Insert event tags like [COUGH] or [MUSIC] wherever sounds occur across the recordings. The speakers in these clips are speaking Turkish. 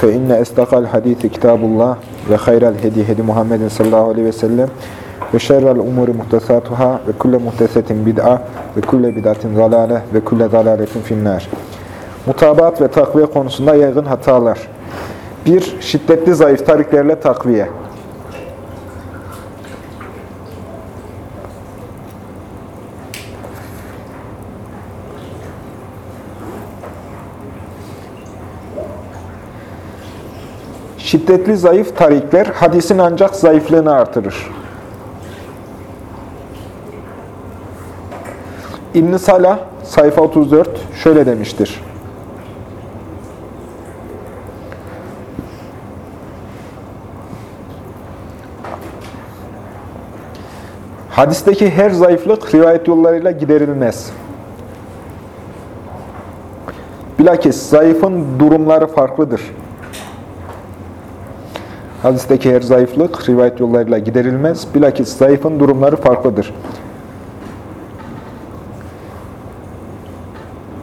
fe inne estakal hadisi kitabullah ve hayral hedi hedi Muhammedin sallallahu aleyhi ve sellem ve şerrel umuri muhtesatuhâ ve kulle muhtesetin bid'a ve kulle bid'atin zalâle ve kulle zalâletin finnâr. Mutabat ve takviye konusunda yaygın hatalar. Bir, şiddetli zayıf tariklerle takviye. Şiddetli zayıf tarikler hadisin ancak zayıflığını artırır. ibn Salah sayfa 34 şöyle demiştir. Hadisteki her zayıflık rivayet yollarıyla giderilmez. Bilakis zayıfın durumları farklıdır. Hadisteki her zayıflık rivayet yollarıyla giderilmez. Bilakis zayıfın durumları farklıdır.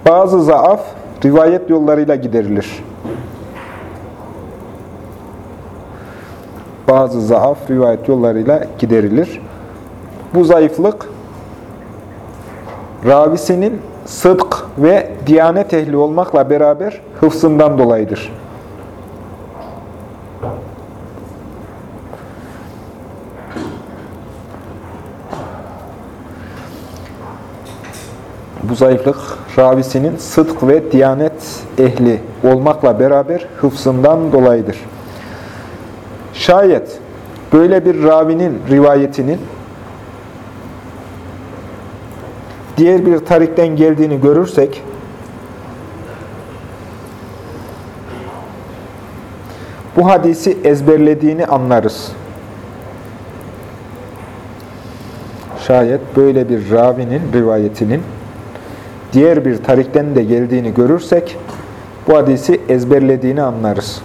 Bazı zaaf rivayet yollarıyla giderilir. Bazı zaaf rivayet yollarıyla giderilir. Bu zayıflık ravisinin sıdk ve diyanet ehli olmakla beraber hıfzından dolayıdır. Bu zayıflık ravisinin sıdk ve diyanet ehli olmakla beraber hıfzından dolayıdır. Şayet böyle bir ravinin rivayetinin diğer bir tarikten geldiğini görürsek bu hadisi ezberlediğini anlarız. Şayet böyle bir ravinin rivayetinin diğer bir tarikten de geldiğini görürsek bu hadisi ezberlediğini anlarız.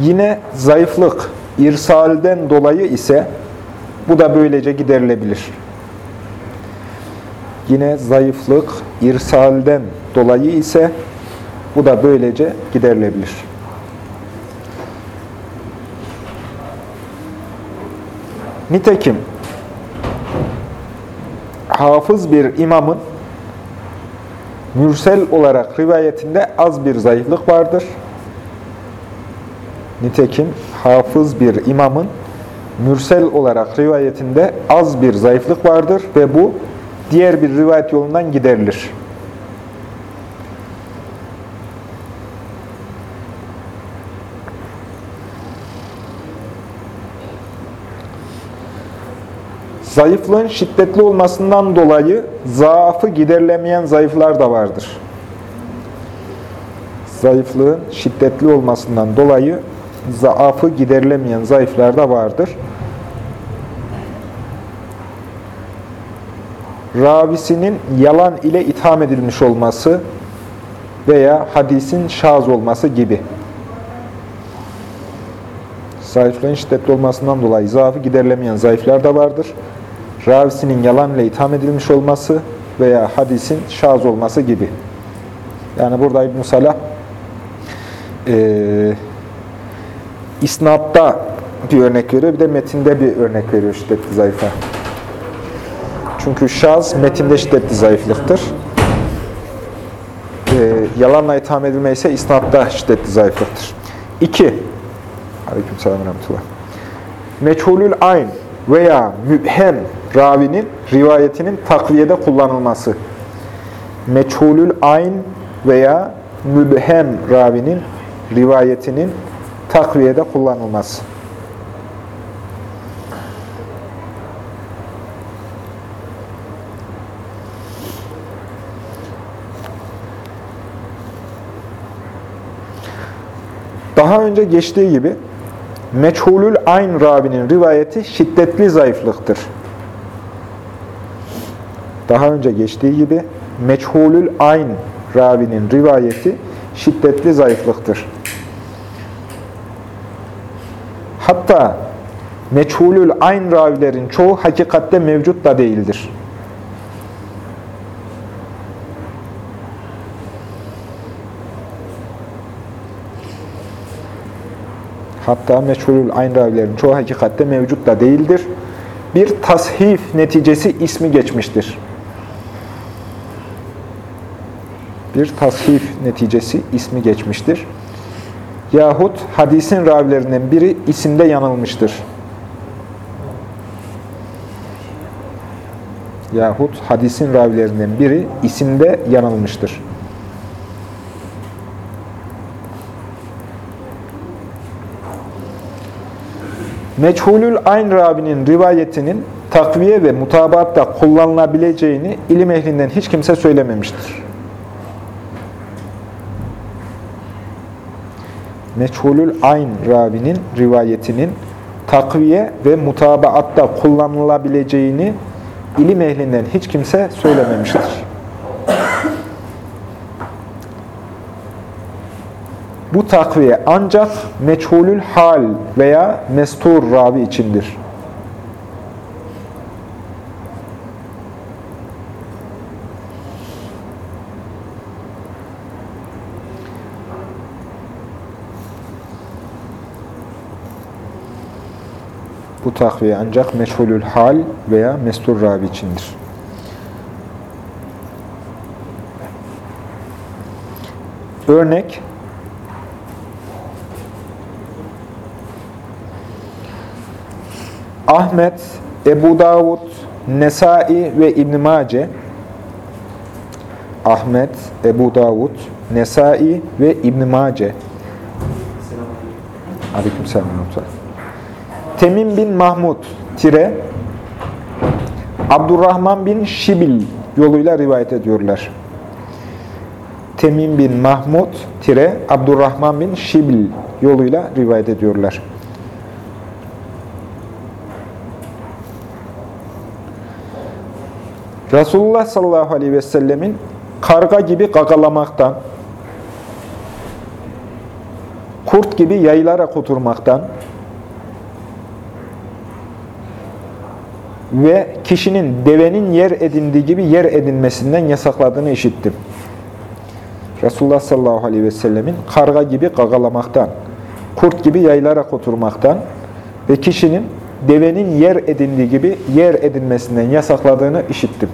Yine zayıflık, irsalden dolayı ise bu da böylece giderilebilir. Yine zayıflık, irsalden dolayı ise bu da böylece giderilebilir. Nitekim hafız bir imamın mürsel olarak rivayetinde az bir zayıflık vardır. Nitekim hafız bir imamın mürsel olarak rivayetinde az bir zayıflık vardır ve bu diğer bir rivayet yolundan giderilir. Zayıflığın şiddetli olmasından dolayı zaafı giderilemeyen zayıflar da vardır. Zayıflığın şiddetli olmasından dolayı zaafı giderilemeyen zayıflar da vardır. Ravisinin yalan ile itham edilmiş olması veya hadisin şaz olması gibi. Zayıflığın şiddetli olmasından dolayı zaafı giderilemeyen zayıflar da vardır ravisinin yalan ile itham edilmiş olması veya hadisin şaz olması gibi. Yani burada İbn-i Salah e, isnatta bir örnek veriyor, bir de metinde bir örnek veriyor şiddetli zayıfa. Çünkü şaz metinde şiddetli zayıflıktır. E, yalanla itham edilme ise isnatta şiddetli zayıflıktır. 2. Aleyküm selam Meçhulül ayn veya mübhem ravinin rivayetinin takviyede kullanılması. Meçhulül ayn veya mübhem ravinin rivayetinin takviyede kullanılması. Daha önce geçtiği gibi meçhulül ayn ravinin rivayeti şiddetli zayıflıktır. Daha önce geçtiği gibi meçhulül ayn ravinin rivayeti şiddetli zayıflıktır. Hatta meçhulül ayn ravilerin çoğu hakikatte mevcut da değildir. Hatta meçhulül ayn ravilerin çoğu hakikatte mevcut da değildir. Bir tashif neticesi ismi geçmiştir. Bir tashif neticesi ismi geçmiştir. Yahut hadisin ravilerinden biri isimde yanılmıştır. Yahut hadisin ravilerinden biri isimde yanılmıştır. Meçhulül ayn ravinin rivayetinin takviye ve mutabatta kullanılabileceğini ilim ehlinden hiç kimse söylememiştir. Meçhulül ayn ravinin rivayetinin takviye ve mutabaatta kullanılabileceğini ilim ehlinden hiç kimse söylememiştir. Bu takviye ancak meçhulül hal veya mestur ravi içindir. Bu takviye ancak meçhulül hal veya mestur ravi içindir. Örnek Ahmet, Ebu Davud, Nesai ve İbn Mace Ahmet, Ebu Davud, Nesai ve İbn Mace Aleykümselam. Temim bin Mahmud tire Abdurrahman bin Şibil yoluyla rivayet ediyorlar. Temim bin Mahmud tire Abdurrahman bin Şibil yoluyla rivayet ediyorlar. Resulullah sallallahu aleyhi ve sellemin karga gibi gagalamaktan, kurt gibi yaylara oturmaktan ve kişinin devenin yer edindiği gibi yer edinmesinden yasakladığını işittim. Resulullah sallallahu aleyhi ve sellemin karga gibi gagalamaktan, kurt gibi yaylara oturmaktan ve kişinin devenin yer edindiği gibi yer edinmesinden yasakladığını işittim.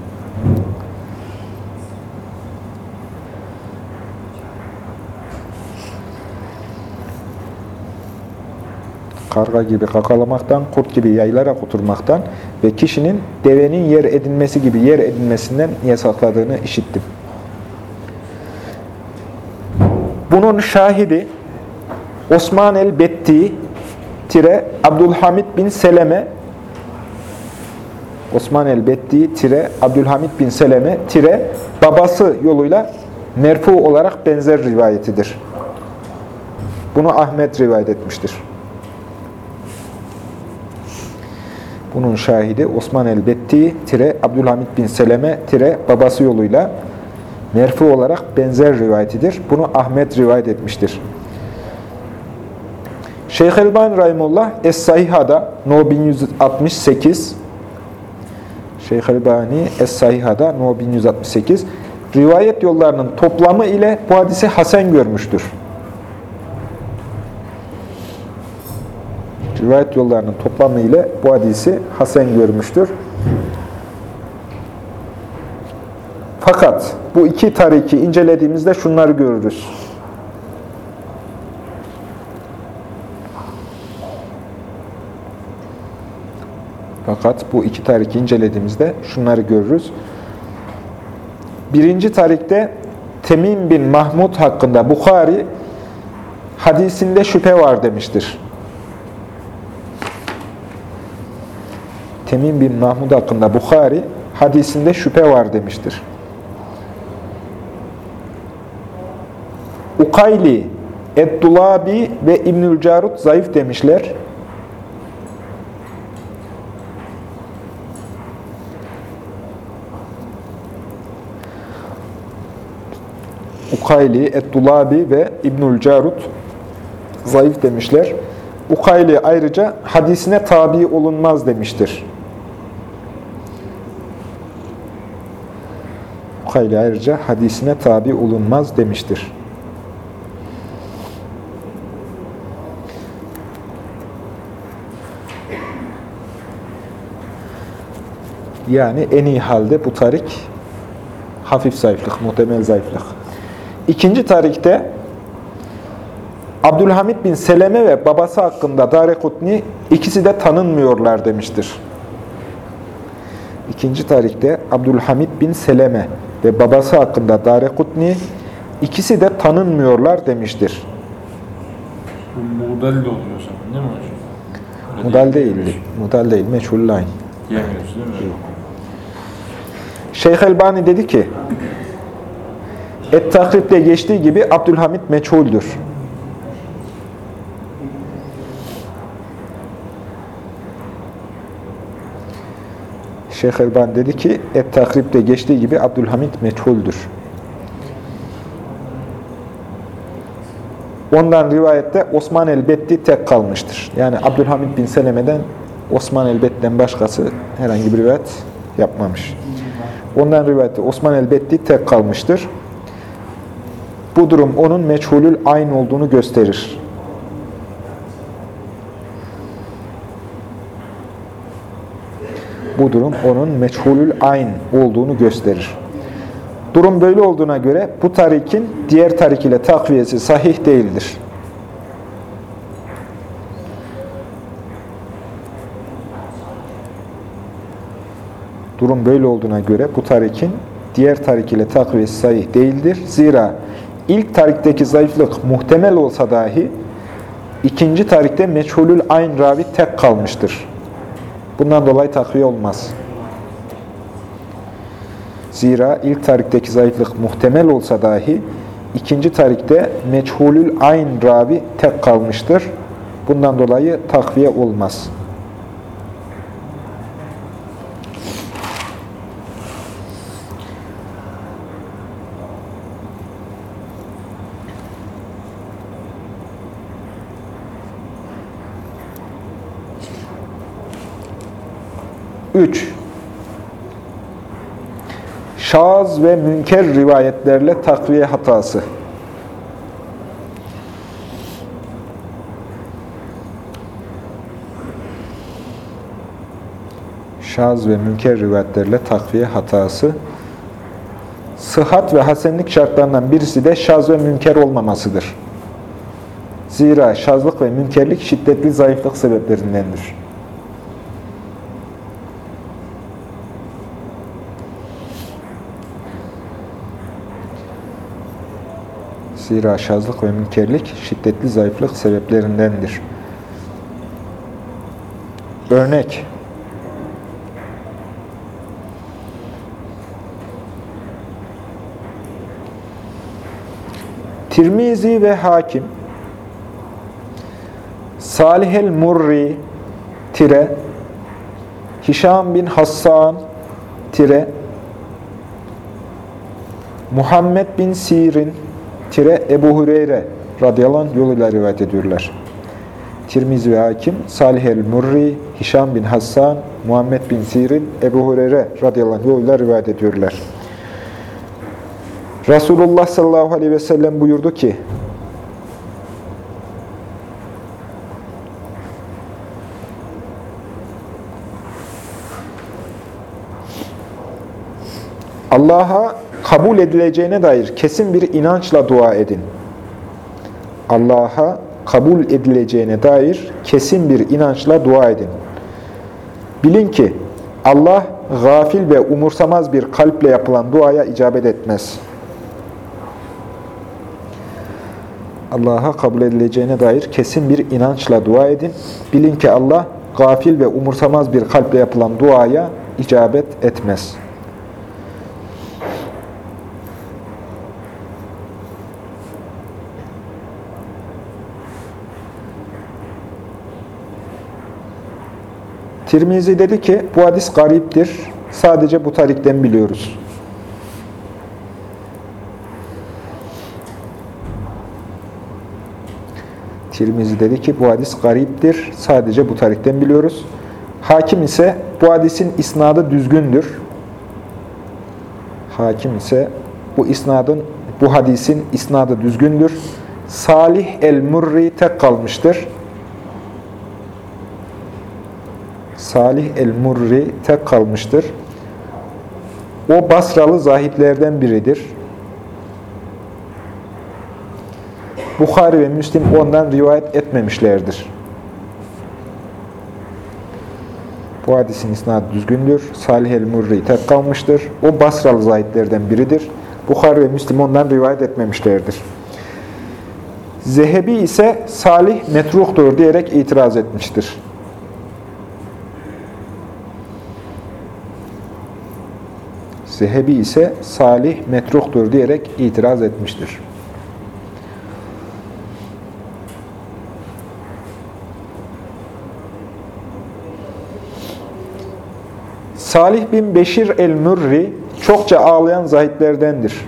Karga gibi kakalamaktan, kurt gibi yaylara oturmaktan ve kişinin devenin yer edinmesi gibi yer edinmesinden yasakladığını işittim. Bunun şahidi Osman el-Betti tire Abdülhamid bin Seleme Osman el-Betti tire Abdülhamid bin Seleme tire babası yoluyla merfu olarak benzer rivayetidir. Bunu Ahmet rivayet etmiştir. Bunun şahidi Osman el-Betti tire Abdülhamid bin Seleme tire babası yoluyla merfu olarak benzer rivayetidir. Bunu Ahmet rivayet etmiştir. Şeyh Elbani Rahimullah Es-Sahiha'da No 1168 Şeyh Elbani Es-Sahiha'da No 1168 rivayet yollarının toplamı ile bu hadisi hasen görmüştür. Rivayet yollarının toplamı ile bu hadisi hasen görmüştür. Fakat bu iki tariki incelediğimizde şunları görürüz. Fakat bu iki tariki incelediğimizde şunları görürüz. Birinci tarikte Temim bin Mahmud hakkında Bukhari hadisinde şüphe var demiştir. Temim bin Mahmud hakkında Bukhari hadisinde şüphe var demiştir. Ukayli Eddulabi ve İbnül Carut zayıf demişler. Ukayli, Eddulabi ve İbnül Carut zayıf demişler. Ukayli ayrıca hadisine tabi olunmaz demiştir. Ukayli ayrıca hadisine tabi olunmaz demiştir. Yani en iyi halde bu tarik hafif zayıflık, muhtemel zayıflık. İkinci tarikte Abdülhamid bin Seleme ve babası hakkında Darekutni ikisi de tanınmıyorlar demiştir. İkinci tarikte Abdülhamid bin Seleme ve babası hakkında Darekutni ikisi de tanınmıyorlar demiştir. Mudal de oluyor zaman değil mi hocam? Mudal değil. Mudal değil, meçhul line. Diyemiyoruz değil mi? Şeyh Elbani dedi ki, Et-Takrib'de geçtiği gibi Abdülhamid meçhuldür. Şeyh Elbani dedi ki, Et-Takrib'de geçtiği gibi Abdülhamid meçhuldür. Ondan rivayette Osman el-Betti tek kalmıştır. Yani Abdülhamid bin Seleme'den Osman el-Betti'den başkası herhangi bir rivayet yapmamış. Ondan rivayette Osman el-Betti tek kalmıştır. Bu durum onun meçhulül aynı olduğunu gösterir. Bu durum onun meçhulül ayn olduğunu gösterir. Durum böyle olduğuna göre bu tarikin diğer tarik ile takviyesi sahih değildir. Durum böyle olduğuna göre bu tarikin diğer tarik ile takviyesi sahih değildir. Zira ilk tarikteki zayıflık muhtemel olsa dahi ikinci tarikte meçhulül ayn ravi tek kalmıştır. Bundan dolayı takviye olmaz. Zira ilk tarikteki zayıflık muhtemel olsa dahi ikinci tarikte meçhulül ayn ravi tek kalmıştır. Bundan dolayı takviye olmaz. Üç. Şaz ve münker rivayetlerle takviye hatası. Şaz ve münker rivayetlerle takviye hatası. Sıhhat ve hasenlik şartlarından birisi de şaz ve münker olmamasıdır. Zira şazlık ve münkerlik şiddetli zayıflık sebeplerindendir. Zira şazlık ve münkerlik şiddetli zayıflık sebeplerindendir. Örnek Tirmizi ve Hakim Salih el-Murri tire Hişam bin Hassan tire Muhammed bin Sirin tire Ebu Hureyre radıyallahu anh yoluyla rivayet ediyorlar. Tirmizi ve Hakim, Salih el-Murri, Hişam bin Hassan, Muhammed bin Sirin, Ebu Hureyre radıyallahu anh yoluyla rivayet ediyorlar. Resulullah sallallahu aleyhi ve sellem buyurdu ki, Allah'a kabul edileceğine dair kesin bir inançla dua edin. Allah'a kabul edileceğine dair kesin bir inançla dua edin. Bilin ki Allah gafil ve umursamaz bir kalple yapılan duaya icabet etmez. Allah'a kabul edileceğine dair kesin bir inançla dua edin. Bilin ki Allah gafil ve umursamaz bir kalple yapılan duaya icabet etmez. Tirmizi dedi ki bu hadis gariptir. Sadece bu tarikten biliyoruz. Tirmizi dedi ki bu hadis gariptir. Sadece bu tarikten biliyoruz. Hakim ise bu hadisin isnadı düzgündür. Hakim ise bu isnadın bu hadisin isnadı düzgündür. Salih el-Murri tek kalmıştır. Salih el-Murri tek kalmıştır. O Basralı zahitlerden biridir. Bukhari ve Müslim ondan rivayet etmemişlerdir. Bu hadisin isnadı düzgündür. Salih el-Murri tek kalmıştır. O Basralı zahitlerden biridir. Bukhari ve Müslim ondan rivayet etmemişlerdir. Zehebi ise Salih metruhtur diyerek itiraz etmiştir. Zehebi ise Salih metruhtur diyerek itiraz etmiştir. Salih bin Beşir el-Mürri çokça ağlayan zahitlerdendir.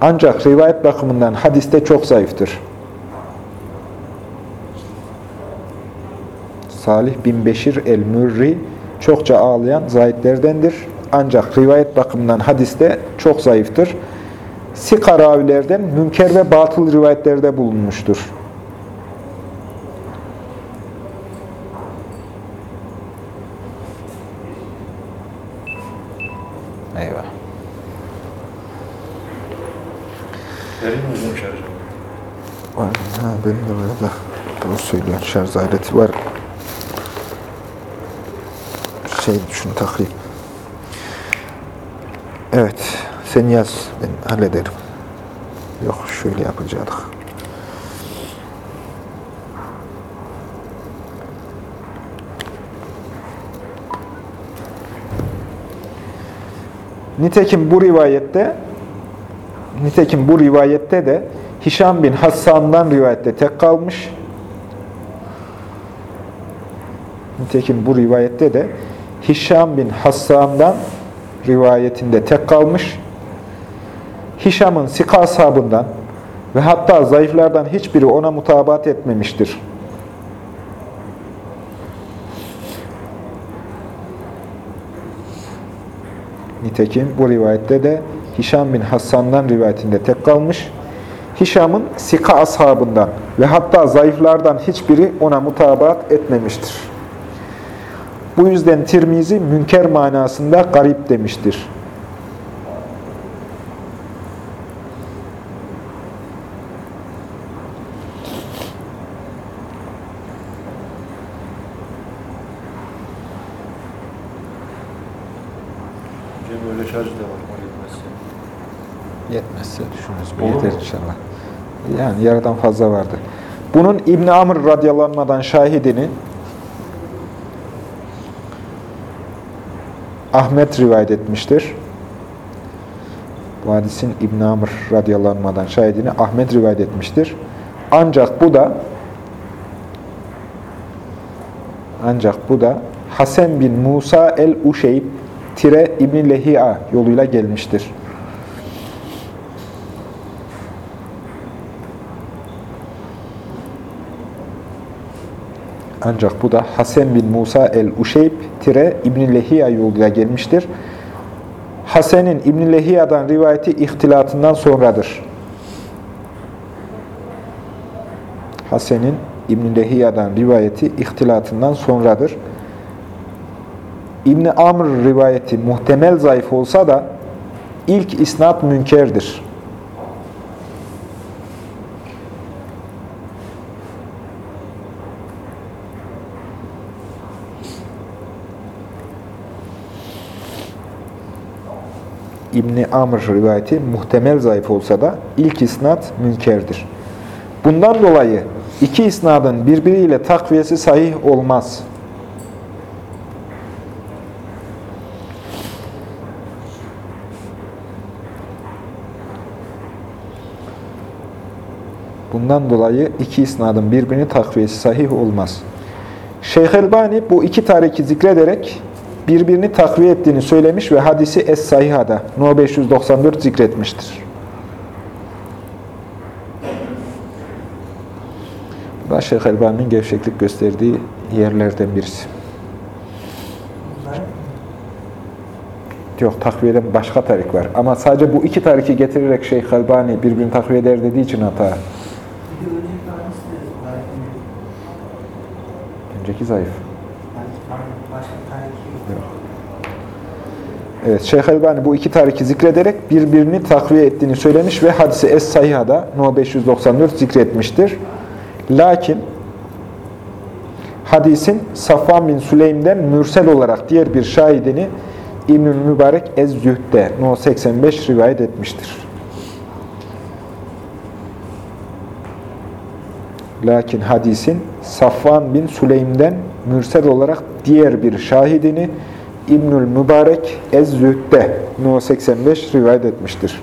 Ancak rivayet bakımından hadiste çok zayıftır. Salih bin Beşir el-Mürri çokça ağlayan zahitlerdendir. Ancak rivayet bakımından hadiste çok zayıftır. Sika ravilerden münker ve batıl rivayetlerde bulunmuştur. Eyvah. Verin mi hocam şarjı? Var. Ha, benim de var da. Doğru söylüyorsun. Şarj aleti var. Şey şunu takayım. Evet. Sen yaz. Ben hallederim. Yok şöyle yapacaktık. Nitekim bu rivayette Nitekim bu rivayette de Hişam bin Hassan'dan rivayette tek kalmış. Nitekim bu rivayette de Hişam bin Hassan'dan rivayetinde tek kalmış. Hişam'ın sika ashabından ve hatta zayıflardan hiçbiri ona mutabat etmemiştir. Nitekim bu rivayette de Hişam bin Hassan'dan rivayetinde tek kalmış. Hişam'ın sika ashabından ve hatta zayıflardan hiçbiri ona mutabat etmemiştir. Bu yüzden Tirmizi münker manasında garip demiştir. Hocam böyle şarjı da var. O yetmezse. Yetmezse düşünürüz. Olur Yeter inşallah. Yani yarıdan fazla vardı. Bunun İbn Amr radyalanmadan şahidini Ahmet rivayet etmiştir. Bu hadisin İbn Amr radyalanmadan şahidini Ahmet rivayet etmiştir. Ancak bu da ancak bu da Hasan bin Musa el-Uşeyb tire İbn Lehi'a yoluyla gelmiştir. Ancak bu da Hasan bin Musa el-Uşeyb tire İbn Lehiya yoluyla gelmiştir. Hasan'ın İbn Lehiya'dan rivayeti ihtilatından sonradır. Hasan'ın İbn Lehiya'dan rivayeti ihtilatından sonradır. İbn Amr rivayeti muhtemel zayıf olsa da ilk isnat münkerdir. İbni Amr rivayeti muhtemel zayıf olsa da ilk isnat münkerdir. Bundan dolayı iki isnadın birbiriyle takviyesi sahih olmaz. Bundan dolayı iki isnadın birbirini takviyesi sahih olmaz. Şeyh Elbani bu iki tariki zikrederek birbirini takviye ettiğini söylemiş ve hadisi Es-Sahiha'da No 594 zikretmiştir. Bu da Şeyh Elbani'nin gevşeklik gösterdiği yerlerden birisi. Yok, takviyeden başka tarik var. Ama sadece bu iki tariki getirerek Şeyh Elbani birbirini takviye eder dediği için hata. Önceki zayıf mi? Önceki zayıf. Yani başka tarih yok. Evet, Şeyh Elbani bu iki tariki zikrederek birbirini takviye ettiğini söylemiş ve hadisi Es-Sahiha'da No 594 zikretmiştir. Lakin hadisin Safvan bin Süleym'den mürsel olarak diğer bir şahidini İbnül Mübarek Ez-Zühd'de No 85 rivayet etmiştir. Lakin hadisin Safvan bin Süleym'den mürsel olarak diğer bir şahidini İbnül Mübarek Ez-Zühd'de No 85 rivayet etmiştir.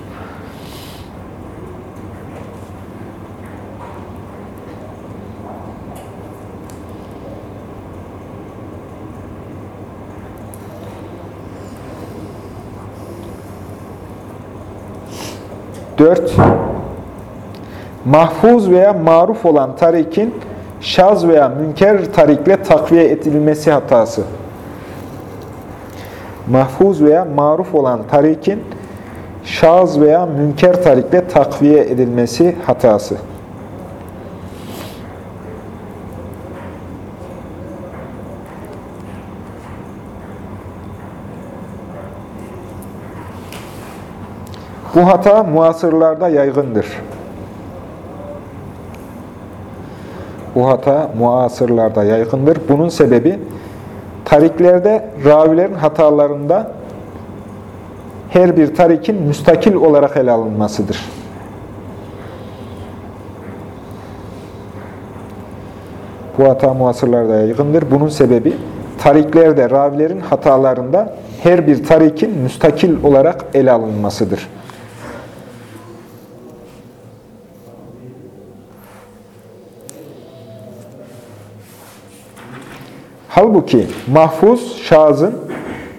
Dört, mahfuz veya maruf olan tarikin şaz veya münker tarikle takviye edilmesi hatası. Mahfuz veya maruf olan tarikin şaz veya münker tarikle takviye edilmesi hatası. Bu hata muasırlarda yaygındır. Bu hata muasırlarda yaygındır. Bunun sebebi tariklerde ravilerin hatalarında her bir tarikin müstakil olarak ele alınmasıdır. Bu hata muasırlarda yaygındır. Bunun sebebi tariklerde ravilerin hatalarında her bir tarikin müstakil olarak ele alınmasıdır. Halbuki mahfuz şazın,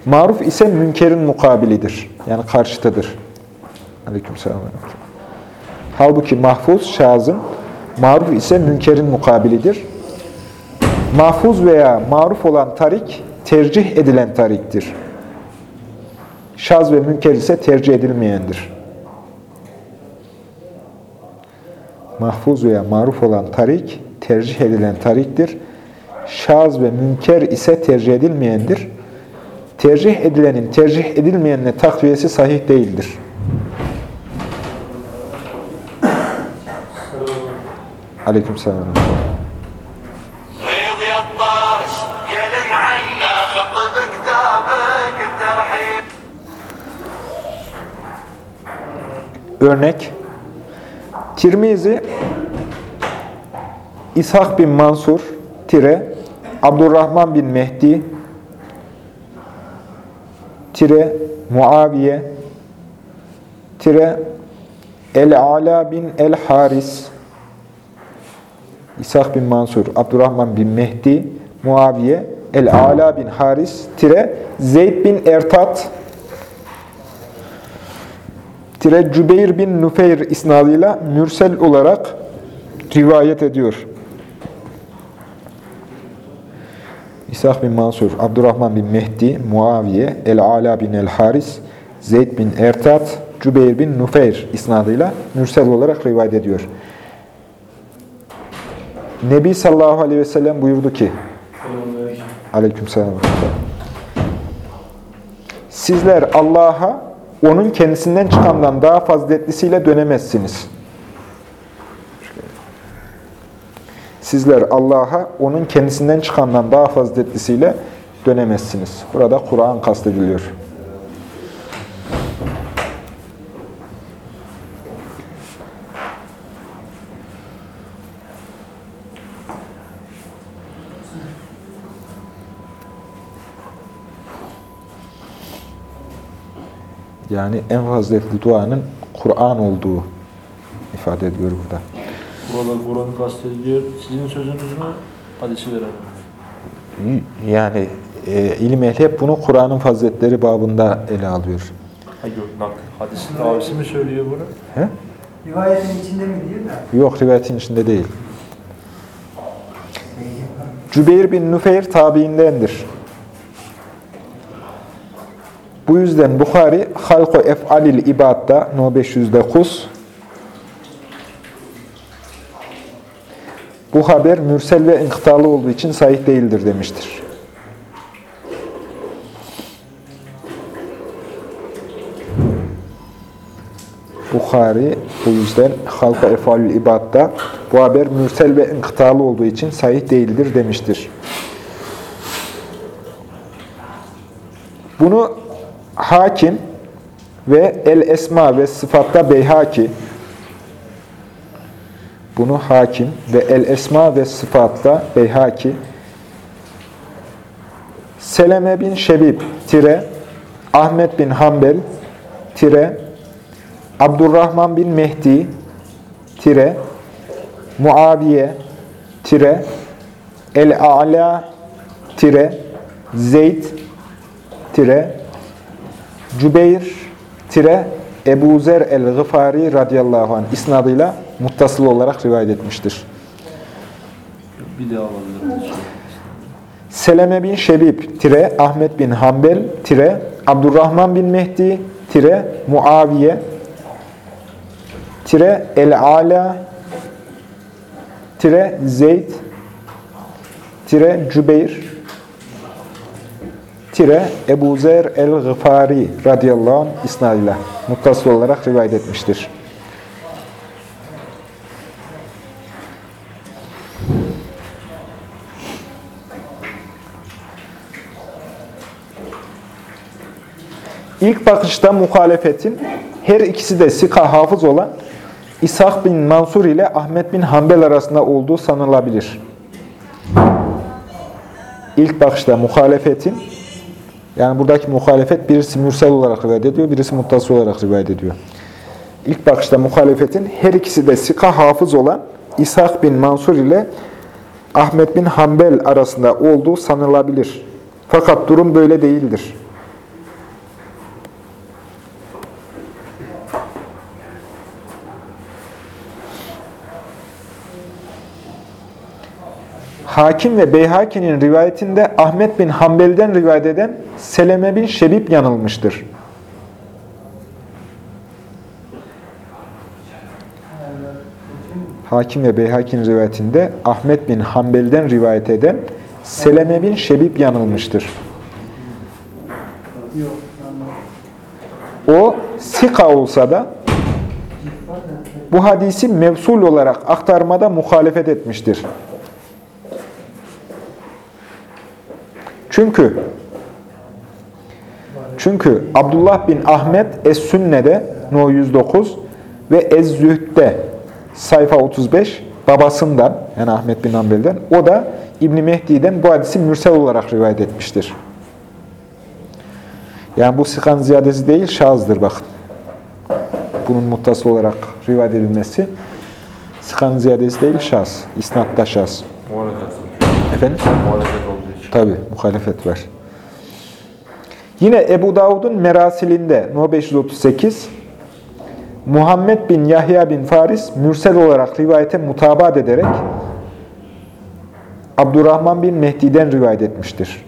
maruf ise münkerin mukabilidir. Yani karşıtıdır. Aleykümselam. Halbuki mahfuz şazın, maruf ise münkerin mukabilidir. Mahfuz veya maruf olan tarik tercih edilen tariktir. Şaz ve münker ise tercih edilmeyendir. Mahfuz veya maruf olan tarik tercih edilen tariktir şaz ve münker ise tercih edilmeyendir. Tercih edilenin tercih edilmeyenine takviyesi sahih değildir. Aleyküm selam. Örnek Tirmizi İshak bin Mansur tire Abdurrahman bin Mehdi tire Muaviye tire El-Ala bin El-Haris İshak bin Mansur, Abdurrahman bin Mehdi, Muaviye, El-Ala bin Haris, tire Zeyd bin Ertat, tire Cübeyr bin Nufeyr isnadıyla mürsel olarak rivayet ediyor. İshak bin Mansur, Abdurrahman bin Mehdi, Muaviye, El-Ala bin El-Haris, Zeyd bin Ertat, Cübeyr bin Nufeyr isnadıyla mürsel olarak rivayet ediyor. Nebi sallallahu aleyhi ve sellem buyurdu ki, aleykümselam. Sizler Allah'a onun kendisinden çıkandan daha faziletlisiyle dönemezsiniz. Sizler Allah'a onun kendisinden çıkandan daha faziletlisiyle dönemezsiniz. Burada Kur'an kastediliyor. Yani en faziletli duanın Kur'an olduğu ifade ediyor burada. Burada Kur'an kastediliyor. Sizin sözünüz mü? Hadisi verelim. Yani e, ilim ehli hep bunu Kur'an'ın faziletleri babında ele alıyor. Ha yok bak hadisin ravisi mi söylüyor bunu? He? Rivayetin içinde mi diyor da? Yok rivayetin içinde değil. Cübeyr bin Nüfeyr tabiindendir. Bu yüzden Bukhari Halku Ef'alil İbad'da No 509 bu haber mürsel ve inkıtalı olduğu için sahih değildir demiştir. Bukhari bu yüzden Halka Efalül İbad'da bu haber mürsel ve inkıtalı olduğu için sahih değildir demiştir. Bunu Hakim ve El Esma ve Sıfat'ta Beyhaki bunu Hakim ve El Esma ve Sıfat'ta Beyhaki Seleme bin Şebib tire Ahmet bin Hanbel tire Abdurrahman bin Mehdi tire Muaviye tire El-A'la tire Zeyd tire Cübeyr tire Ebu Zer el-Gıfari radıyallahu anh isnadıyla muttasıl olarak rivayet etmiştir. Bir daha alabilir miyiz? Seleme bin Şebib tire Ahmet bin Hanbel tire Abdurrahman bin Mehdi tire Muaviye tire El-Ala tire Zeyd tire Cübeyr tire Ebu Zer el-Gıfari radıyallahu anh isnadıyla muttasıl olarak rivayet etmiştir. İlk bakışta muhalefetin her ikisi de sika hafız olan İshak bin Mansur ile Ahmet bin Hanbel arasında olduğu sanılabilir. İlk bakışta muhalefetin yani buradaki muhalefet birisi mürsel olarak rivayet ediyor, birisi muttası olarak rivayet ediyor. İlk bakışta muhalefetin her ikisi de sika hafız olan İshak bin Mansur ile Ahmet bin Hanbel arasında olduğu sanılabilir. Fakat durum böyle değildir. Hakim ve Beyhaki'nin rivayetinde Ahmet bin Hanbel'den rivayet eden Seleme bin Şebib yanılmıştır. Hakim ve Beyhaki'nin rivayetinde Ahmet bin Hanbel'den rivayet eden Seleme bin Şebib yanılmıştır. O sika olsa da bu hadisi mevsul olarak aktarmada muhalefet etmiştir. Çünkü çünkü Abdullah bin Ahmet Es-Sünne'de No 109 ve Ez-Zühd'de sayfa 35 babasından yani Ahmet bin Hanbel'den o da İbn Mehdi'den bu hadisi mürsel olarak rivayet etmiştir. Yani bu sikan ziyadesi değil, şazdır bakın. Bunun muttası olarak rivayet edilmesi sikan ziyadesi değil, şaz. İsnatta şaz. Efendim? Tabi, muhalefet var. Yine Ebu Davud'un Merasilinde No 538 Muhammed bin Yahya bin Faris mürsel olarak rivayete mutabat ederek Abdurrahman bin Mehdi'den rivayet etmiştir.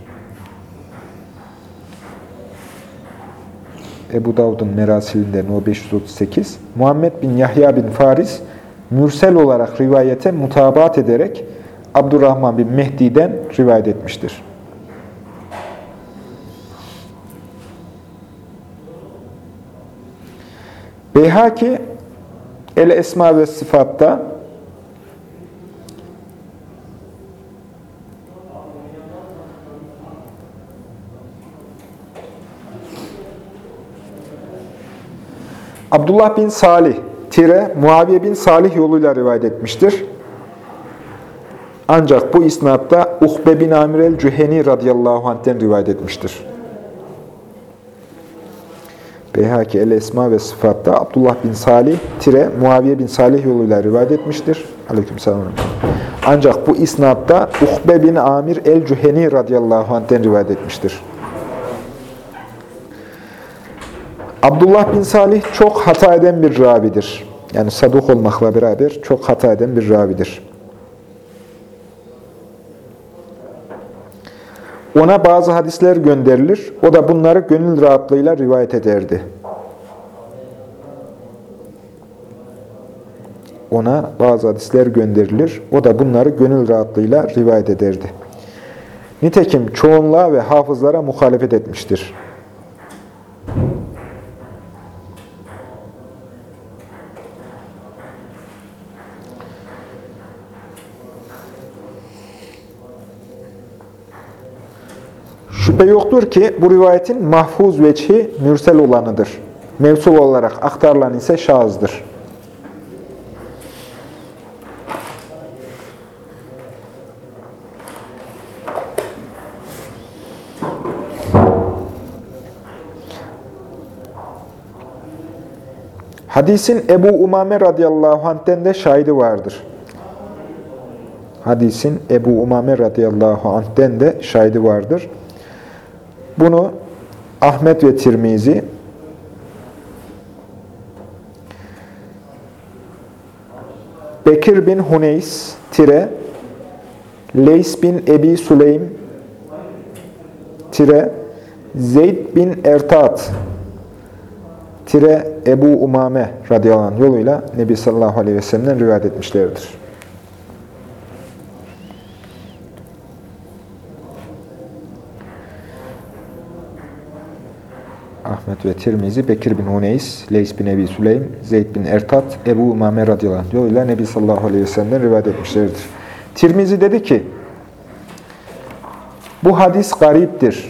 Ebu Davud'un Merasilinde No 538 Muhammed bin Yahya bin Faris mürsel olarak rivayete mutabat ederek Abdurrahman bin Mehdi'den rivayet etmiştir. Beyhaki El Esma ve Sıfat'ta Abdullah bin Salih tire Muaviye bin Salih yoluyla rivayet etmiştir. Ancak bu isnatta Uhbe bin Amir el-Cüheni radıyallahu anh'ten rivayet etmiştir. Beyhaki el-Esma ve Sıfat'ta Abdullah bin Salih tire Muaviye bin Salih yoluyla rivayet etmiştir. Aleykümselam. Ancak bu isnatta Ukbe bin Amir el-Cüheni radıyallahu anh'ten rivayet etmiştir. Abdullah bin Salih çok hata eden bir ravidir. Yani saduk olmakla beraber çok hata eden bir ravidir. Ona bazı hadisler gönderilir. O da bunları gönül rahatlığıyla rivayet ederdi. Ona bazı hadisler gönderilir. O da bunları gönül rahatlığıyla rivayet ederdi. Nitekim çoğunluğa ve hafızlara muhalefet etmiştir. Şüphe yoktur ki bu rivayetin mahfuz veçhi mürsel olanıdır. Mevsul olarak aktarılan ise şahızdır. Hadisin Ebu Umame radıyallahu anh'ten de şahidi vardır. Hadisin Ebu Umame radıyallahu anh'ten de şahidi vardır. Bunu Ahmet ve Tirmizi Bekir bin Huneys tire Leys bin Ebi Süleym tire Zeyd bin Ertat tire Ebu Umame radıyallahu anh yoluyla Nebi sallallahu aleyhi ve sellem'den rivayet etmişlerdir. Ahmet ve Tirmizi, Bekir bin Huneys, Leys bin Ebi Süleym, Zeyd bin Ertat, Ebu Umame radıyallahu anh yoluyla Nebi sallallahu aleyhi ve sellem'den rivayet etmişlerdir. Tirmizi dedi ki, bu hadis gariptir.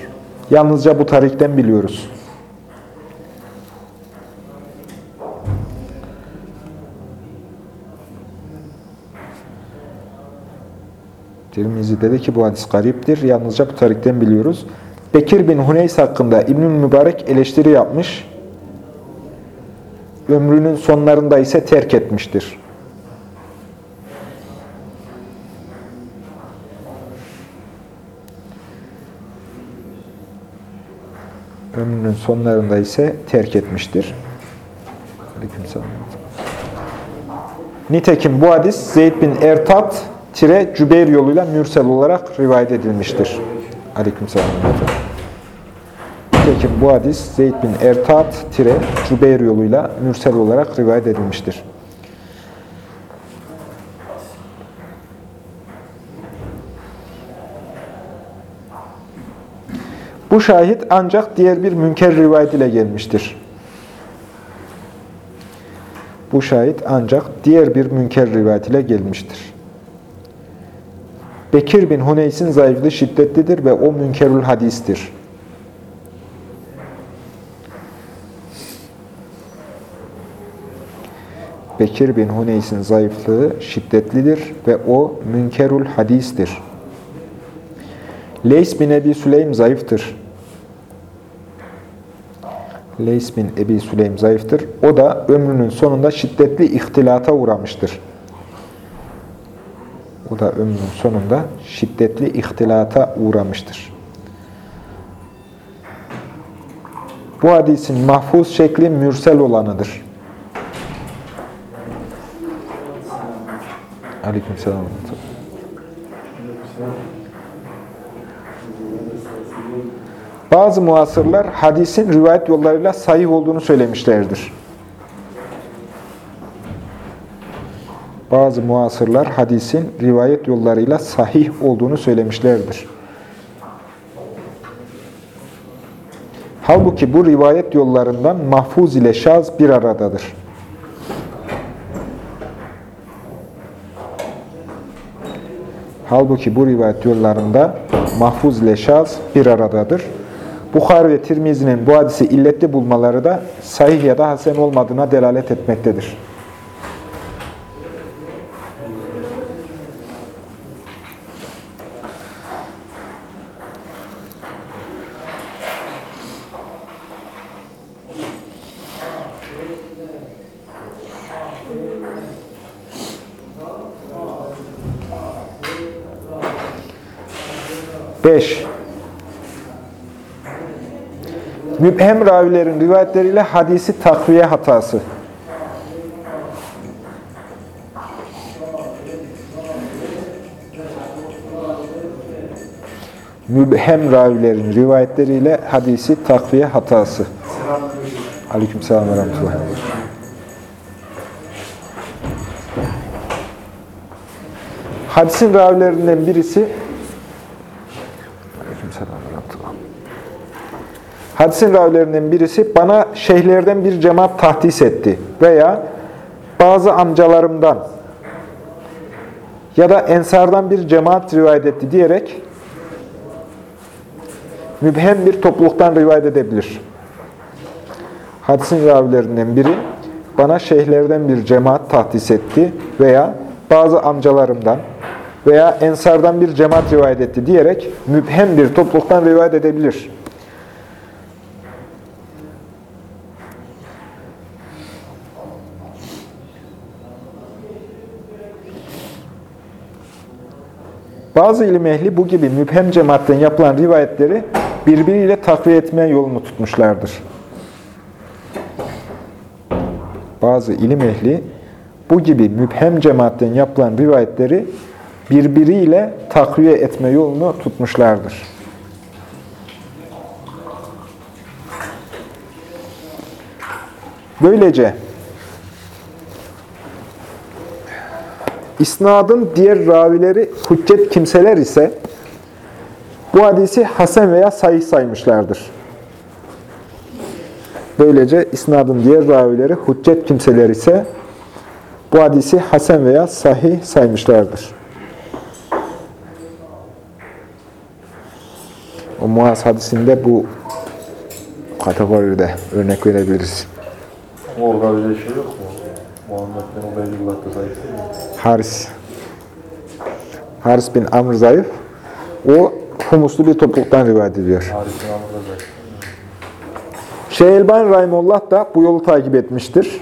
Yalnızca bu tarikten biliyoruz. Tirmizi dedi ki bu hadis gariptir. Yalnızca bu tarikten biliyoruz. Bekir bin Huneys hakkında İbnül Mübarek eleştiri yapmış. Ömrünün sonlarında ise terk etmiştir. Ömrünün sonlarında ise terk etmiştir. Nitekim bu hadis Zeyd bin Ertat tire Cübeyr yoluyla mürsel olarak rivayet edilmiştir. Aleykümselam. Nitekim bu hadis Zeyd bin Ertat tire Cübeyr yoluyla mürsel olarak rivayet edilmiştir. Bu şahit ancak diğer bir münker rivayet ile gelmiştir. Bu şahit ancak diğer bir münker rivayet ile gelmiştir. Bekir bin Huneys'in zayıflığı şiddetlidir ve o münkerül hadistir. Bekir bin Huneys'in zayıflığı şiddetlidir ve o münkerül hadistir. Leys bin Ebi Süleym zayıftır. Leys bin Ebi Süleym zayıftır. O da ömrünün sonunda şiddetli ihtilata uğramıştır. O da ömrünün sonunda şiddetli ihtilata uğramıştır. Bu hadisin mahfuz şekli mürsel olanıdır. Aleykümselam. Bazı muasırlar hadisin rivayet yollarıyla sahih olduğunu söylemişlerdir. Bazı muasırlar hadisin rivayet yollarıyla sahih olduğunu söylemişlerdir. Halbuki bu rivayet yollarından mahfuz ile şaz bir aradadır. Halbuki bu rivayet yollarında mahfuz ile şaz bir aradadır. Bukhari ve Tirmizi'nin bu hadisi illetli bulmaları da sahih ya da hasen olmadığına delalet etmektedir. 5. Mübhem ravilerin rivayetleriyle hadisi takviye hatası. Mübhem ravilerin rivayetleriyle hadisi takviye hatası. Aleykümselam ve rahmetullah. Hadisin ravilerinden birisi Aleykümselam ve rahmetullah. Hadisin ravilerinden birisi bana şeyhlerden bir cemaat tahdis etti veya bazı amcalarımdan ya da ensardan bir cemaat rivayet etti diyerek mübhem bir topluluktan rivayet edebilir. Hadisin ravilerinden biri bana şeyhlerden bir cemaat tahdis etti veya bazı amcalarımdan veya ensardan bir cemaat rivayet etti diyerek mübhem bir topluluktan rivayet edebilir. Bazı ilim ehli bu gibi mübhem cemaatten yapılan rivayetleri birbiriyle takviye etme yolunu tutmuşlardır. Bazı ilim ehli bu gibi mübhem cemaatten yapılan rivayetleri birbiriyle takviye etme yolunu tutmuşlardır. Böylece isnadın diğer ravileri hüccet kimseler ise bu hadisi hasen veya sahih saymışlardır. Böylece isnadın diğer ravileri hüccet kimseler ise bu hadisi hasen veya sahih saymışlardır. O Muaz hadisinde bu kategoride örnek verebiliriz. Orada öyle şey yok mu? Muhammed bin Ubeydullah'ta zayıf değil mi? Haris. Haris bin Amr zayıf. O humuslu bir topluluktan rivayet ediyor. Haris'in amında zayıf. Şeyh Elbani Rahimullah da bu yolu takip etmiştir.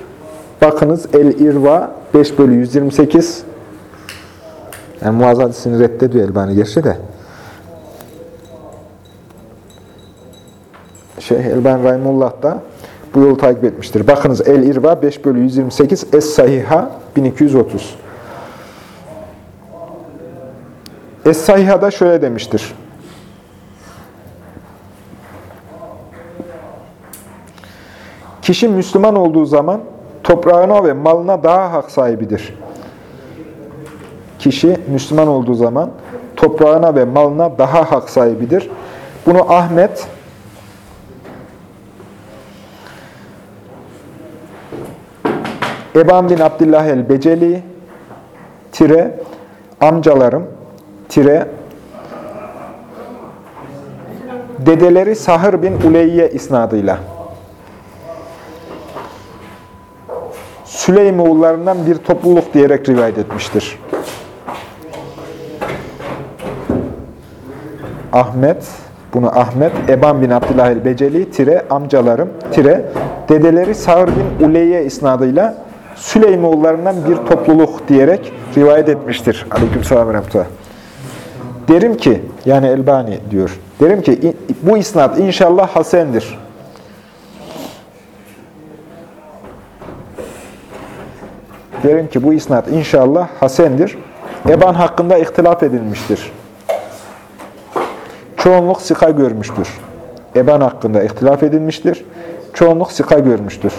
Bakınız El-İrva 5 bölü 128. Yani Muaz hadisini reddediyor Elbani gerçi de. Şeyh Elbani Rahimullah da bu yolu takip etmiştir. Bakınız El-İrva 5 bölü 128 Es-Sahiha 1230. Es-Sahiha'da şöyle demiştir. Kişi Müslüman olduğu zaman toprağına ve malına daha hak sahibidir. Kişi Müslüman olduğu zaman toprağına ve malına daha hak sahibidir. Bunu Ahmet Eban bin Abdullah el-Beceli tire amcalarım tire dedeleri Sahır bin Uleyye isnadıyla Süleymoğullarından bir topluluk diyerek rivayet etmiştir. Ahmet, bunu Ahmet, Eban bin Abdullah el-Beceli, tire, amcalarım, tire, dedeleri Sağır bin Uleyye isnadıyla Süleymoğullarından bir topluluk diyerek rivayet etmiştir. Aleykümselam ve. Derim ki, yani Elbani diyor, derim ki bu isnat inşallah hasendir. Derim ki bu isnat inşallah hasendir. Eban hakkında ihtilaf edilmiştir. Çoğunluk sika görmüştür. Eban hakkında ihtilaf edilmiştir. Çoğunluk sika görmüştür.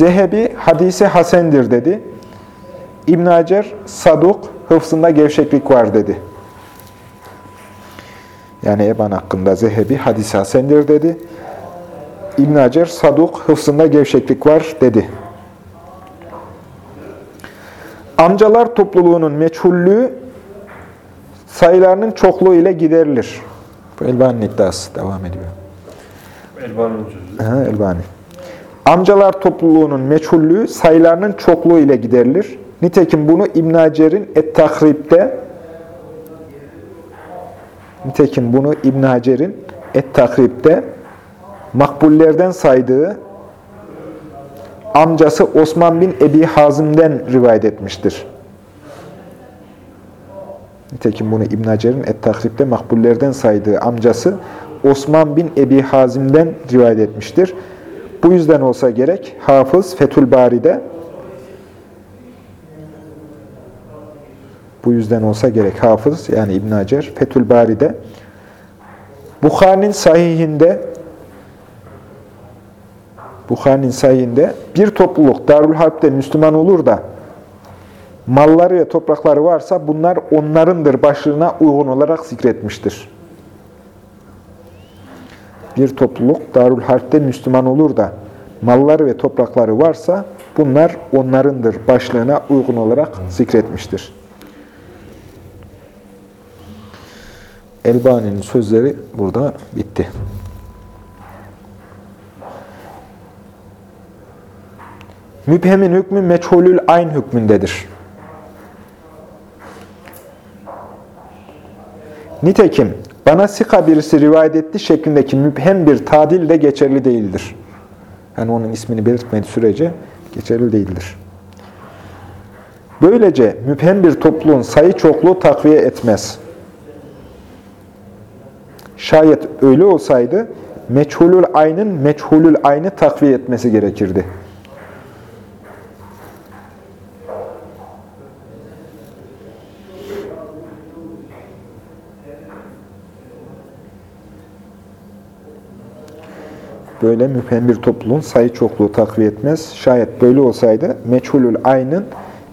Zehebi hadise hasendir dedi. İbn Hacer saduk hıfzında gevşeklik var dedi. Yani Eban hakkında Zehebi hadise hasendir dedi. İbn Hacer saduk hıfzında gevşeklik var dedi. Amcalar topluluğunun meçhullüğü sayılarının çokluğu ile giderilir. Bu Elbani'nin iddiası devam ediyor. Elbani'nin sözü. Ha, Elbani. Amcalar topluluğunun meçhullüğü sayılarının çokluğu ile giderilir. Nitekim bunu İbn Hacer'in Et-Takrib'de Nitekim bunu İbn Hacer'in Et-Takrib'de makbullerden saydığı amcası Osman bin Ebi Hazim'den rivayet etmiştir. Nitekim bunu İbn Hacer'in Et-Takrib'de makbullerden saydığı amcası Osman bin Ebi Hazim'den rivayet etmiştir. Bu yüzden olsa gerek Hafız Fethül Bari'de bu yüzden olsa gerek Hafız yani İbn Hacer Fethül Bari'de Bukhari'nin sahihinde Bukhari'nin sahihinde bir topluluk Darül Harp'te Müslüman olur da malları ve toprakları varsa bunlar onlarındır başlığına uygun olarak zikretmiştir. Bir topluluk Darül Harp'te Müslüman olur da malları ve toprakları varsa bunlar onlarındır başlığına uygun olarak zikretmiştir. Elbani'nin sözleri burada bitti. Mübhemin hükmü meçhulül ayn hükmündedir. Nitekim bana sika birisi rivayet etti şeklindeki mübhem bir tadil de geçerli değildir. Yani onun ismini belirtmediği sürece geçerli değildir. Böylece mübhem bir topluluğun sayı çokluğu takviye etmez. Şayet öyle olsaydı meçhulül aynın meçhulül aynı takviye etmesi gerekirdi. Böyle müphem bir topluluğun sayı çokluğu takviye etmez. Şayet böyle olsaydı meçhulül aynın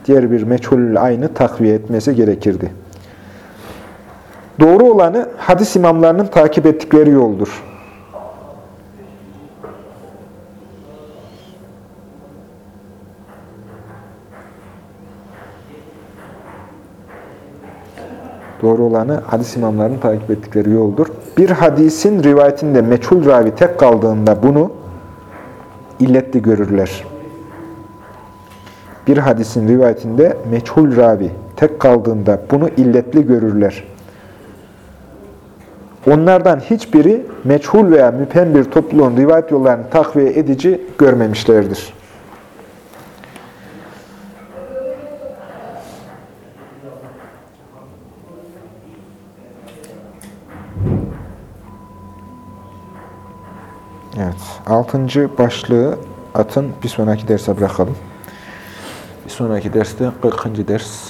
diğer bir meçhulül aynı takviye etmesi gerekirdi. Doğru olanı hadis imamlarının takip ettikleri yoldur. Doğru olanı hadis imamlarının takip ettikleri yoldur. Bir hadisin rivayetinde meçhul ravi tek kaldığında bunu illetli görürler. Bir hadisin rivayetinde meçhul ravi tek kaldığında bunu illetli görürler. Onlardan hiçbiri meçhul veya müphem bir topluluğun rivayet yollarını takviye edici görmemişlerdir. Evet, altıncı başlığı atın bir sonraki derse bırakalım. Bir sonraki derste 40. ders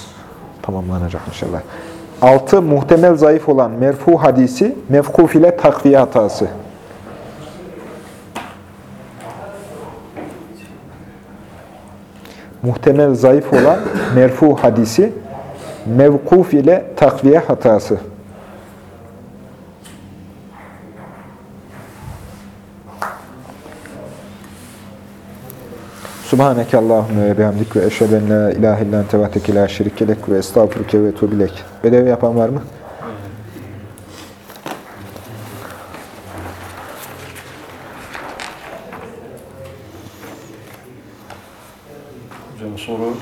tamamlanacak inşallah. Altı muhtemel zayıf olan merfu hadisi mevkuf ile takviye hatası. Muhtemel zayıf olan merfu hadisi mevkuf ile takviye hatası. Subhaneke Allahümme ve bihamdik ve eşheden la ilahe illan tevateke la şerikelek ve estağfurke ve tubilek. Ödev yapan var mı? Hocam soru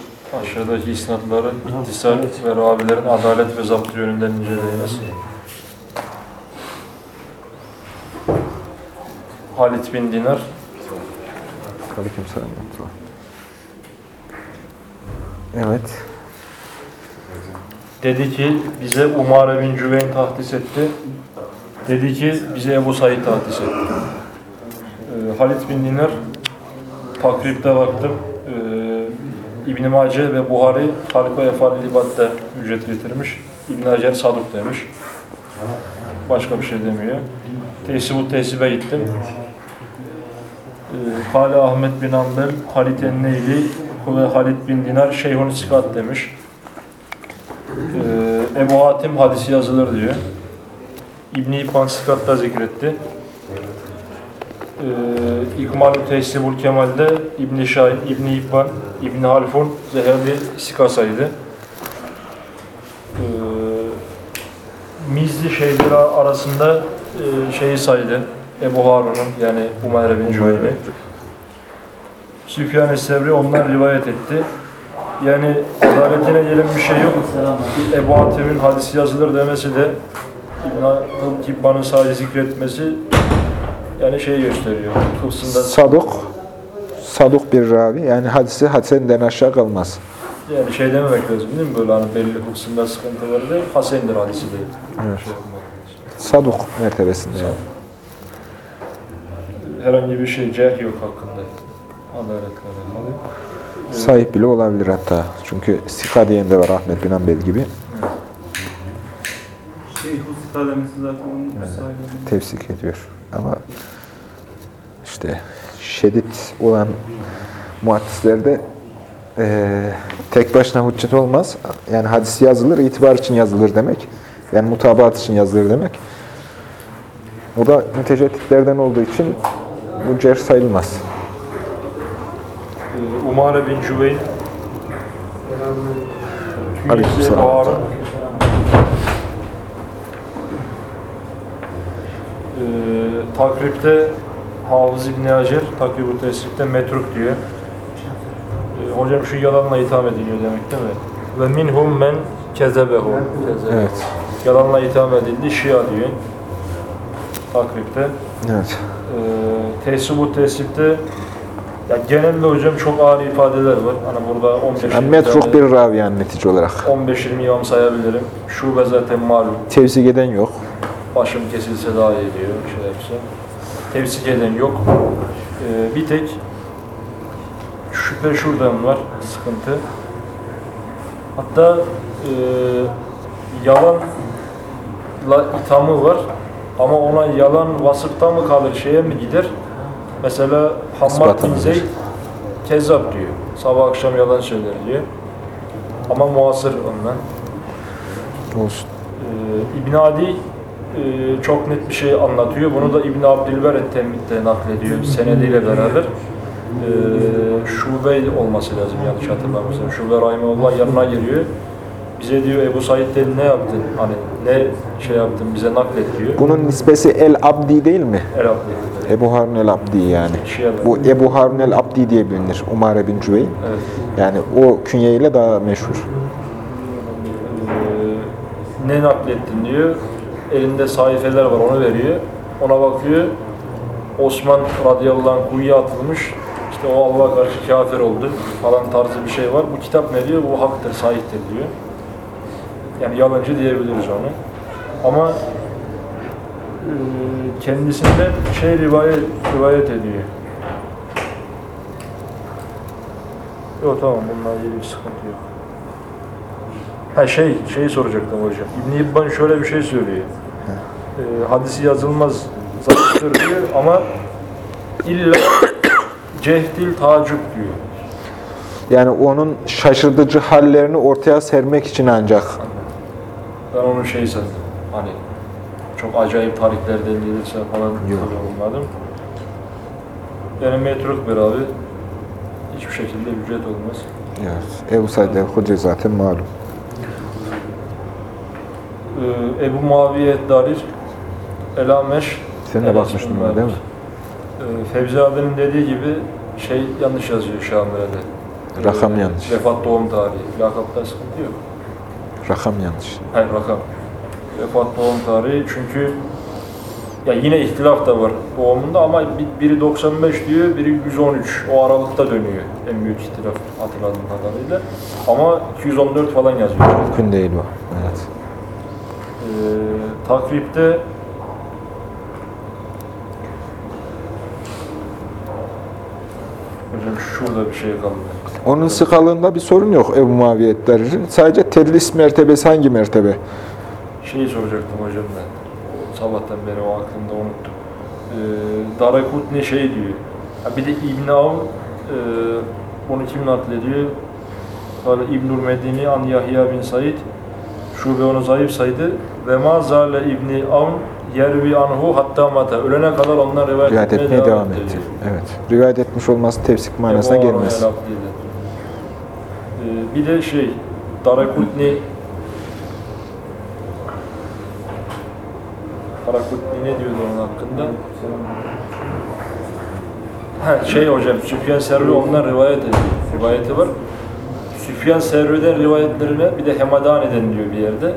aşağıdaki isnatların ittisal ve ravilerin adalet ve zapt yönünden incelenmesi. Halit bin Dinar, Aleykümselam. Evet. Dedi ki bize Umar bin Cüveyn tahdis etti. Dedi ki bize Ebu Said tahdis etti. Ee, Halit bin Dinar takripte baktım. Ee, İbn-i Mace ve Buhari Halika Efal Libat'ta ücret getirmiş. İbn Hacer Saduk demiş. Başka bir şey demiyor. Tesibut Tesib'e gittim. Ee, Kale Ahmet bin Ambel, Halit Enneyli ve Halit bin Dinar Şeyhun Sikat demiş. Ee, Ebu Hatim hadisi yazılır diyor. İbn-i İbban Sikat'ta zikretti. Ee, İkmal-ü Tesibul Kemal'de İbn-i Şahin, İbn-i İbban, İbn-i Halfun Zehebi Sikasa'ydı. Ee, Mizli şeyleri arasında e, şeyi saydı. Ebu Harun'un yani Umayr bin Cüveyni. Süfyan-ı Sevri onlar rivayet etti. Yani adaletine gelen bir şey yok. Ebu Hatim'in hadisi yazılır demesi de İbn-i İbban'ın sadece zikretmesi yani şeyi gösteriyor. Hıfzında Saduk, saduk bir ravi. Yani hadisi hadisenden aşağı kalmaz. Yani şey dememek lazım değil mi? Böyle hani belli kısımda sıkıntıları değil. Hasendir hadisi değil. Evet. Şey. Saduk mertebesinde yani. Herhangi bir şey cerh yok hakkında. Sahip bile olabilir hatta. Çünkü Sika diyen de var Ahmet bin Hanbel gibi. Şey, sahibi. Tefsik ediyor. Ama işte şiddet olan muhaddislerde eee tek başına hüccet olmaz. Yani hadis yazılır, itibar için yazılır demek. Yani mutabaat için yazılır demek. O da mütecedditlerden olduğu için bu cerh sayılmaz. Ee, Umare bin Cüveyn Aleykümselam. Ee, takripte Hafız İbni Hacer, takrib-ü tesrikte metruk diyor. Ee, hocam şu yalanla itham ediliyor demek değil mi? Ve minhum men kezebehu. Kezebe. Evet. Yalanla itham edildi, Şia diyor. Takripte. Evet. Ee, tesib-u tesipte ya genelde hocam çok ağır ifadeler var. Hani burada 15 Yani metruk bir ravi yani netice olarak. 15-20 imam sayabilirim. Şube zaten malum. Tevzik eden yok. Başım kesilse daha iyi diyor. Şey yapsa. Tevsik eden yok. Ee, bir tek şüphe şuradan var. Sıkıntı. Hatta e, yalanla ithamı var. Ama ona yalan vasıftan mı kalır, şeye mi gider? Mesela Hammad bin? Zeyd kezzap diyor. Sabah akşam yalan söyler diyor. Ama muasır ondan. Olsun. Ee, İbn Adi e, çok net bir şey anlatıyor. Bunu da İbn Abdülber et-Temmid'de naklediyor senediyle beraber. Ee, Şube olması lazım yanlış hatırlamıyorsam. Şube Rahimullah yanına geliyor. Bize diyor Ebu Said dedi ne yaptın? Hani ne şey yaptın bize naklet diyor. Bunun nispesi El-Abdi değil mi? El Abdi. Ebu Harun el-Abdi yani. Şia'da. Bu Ebu Harun el-Abdi diye bilinir. Umare bin Cüveyn. Evet. Yani o künyeyle daha meşhur. Ee, ne naklettin diyor. Elinde sayfeler var onu veriyor. Ona bakıyor. Osman radıyallahu anh kuyuya atılmış. İşte o Allah'a karşı kafir oldu falan tarzı bir şey var. Bu kitap ne diyor? Bu haktır, sahiptir diyor. Yani yalancı diyebiliriz onu. Ama e, kendisinden şey rivayet, rivayet ediyor. Yok tamam bununla ilgili bir sıkıntı yok. Ha şey, şeyi soracaktım hocam. İbn İbban şöyle bir şey söylüyor. Ee, hadisi yazılmaz zayıftır diyor ama illa cehdil tacip diyor. Yani onun şaşırtıcı hallerini ortaya sermek için ancak. Ben onu şey sandım. Hani çok acayip tarihlerden gelirse falan yorumladım. Yani metruk bir abi. Hiçbir şekilde ücret olmaz. Evet. Ebu Said el-Hudri zaten malum. Ee, Ebu Muaviye Darir Elameş Sen de bakmıştın buna değil mi? Ee, Fevzi abinin dediği gibi şey yanlış yazıyor Şamile'de. Rakam yanlış. Vefat doğum tarihi. Lakapta sıkıntı yok. Rakam yanlış. Hayır rakam. Vefat doğum tarihi çünkü ya yine ihtilaf da var doğumunda ama bir- biri 95 diyor, biri 113. O aralıkta dönüyor en büyük ihtilaf hatırladığım kadarıyla. Ama 214 falan yazıyor. Mümkün değil bu. Evet. Ee, takripte Hocam şurada bir şey kaldı. Onun sıkalığında bir sorun yok Ebu Muaviye Darir'in. Sadece tedlis mertebesi hangi mertebe? Şeyi soracaktım hocam ben. Sabahtan beri o aklımda unuttum. Ee, Darakutni şey diyor. Ha bir de İbn Avn e, bunu kim naklediyor? Sonra İbnül Medini an Yahya bin Said şube onu zayıf saydı. Ve ma zale İbni Avn yervi anhu hatta mata. Ölene kadar onlar rivayet, Rivayet etmeye etmeye devam etti etti. Evet. Rivayet etmiş olması tefsik manasına gelmez. Ee, bir de şey, Darakutni Darakutni ne diyordu onun hakkında? Ha, şey hocam, Süfyan Servi ondan rivayet ediyor. Rivayeti var. Süfyan Servi'den rivayetlerine bir de Hemadane'den diyor bir yerde.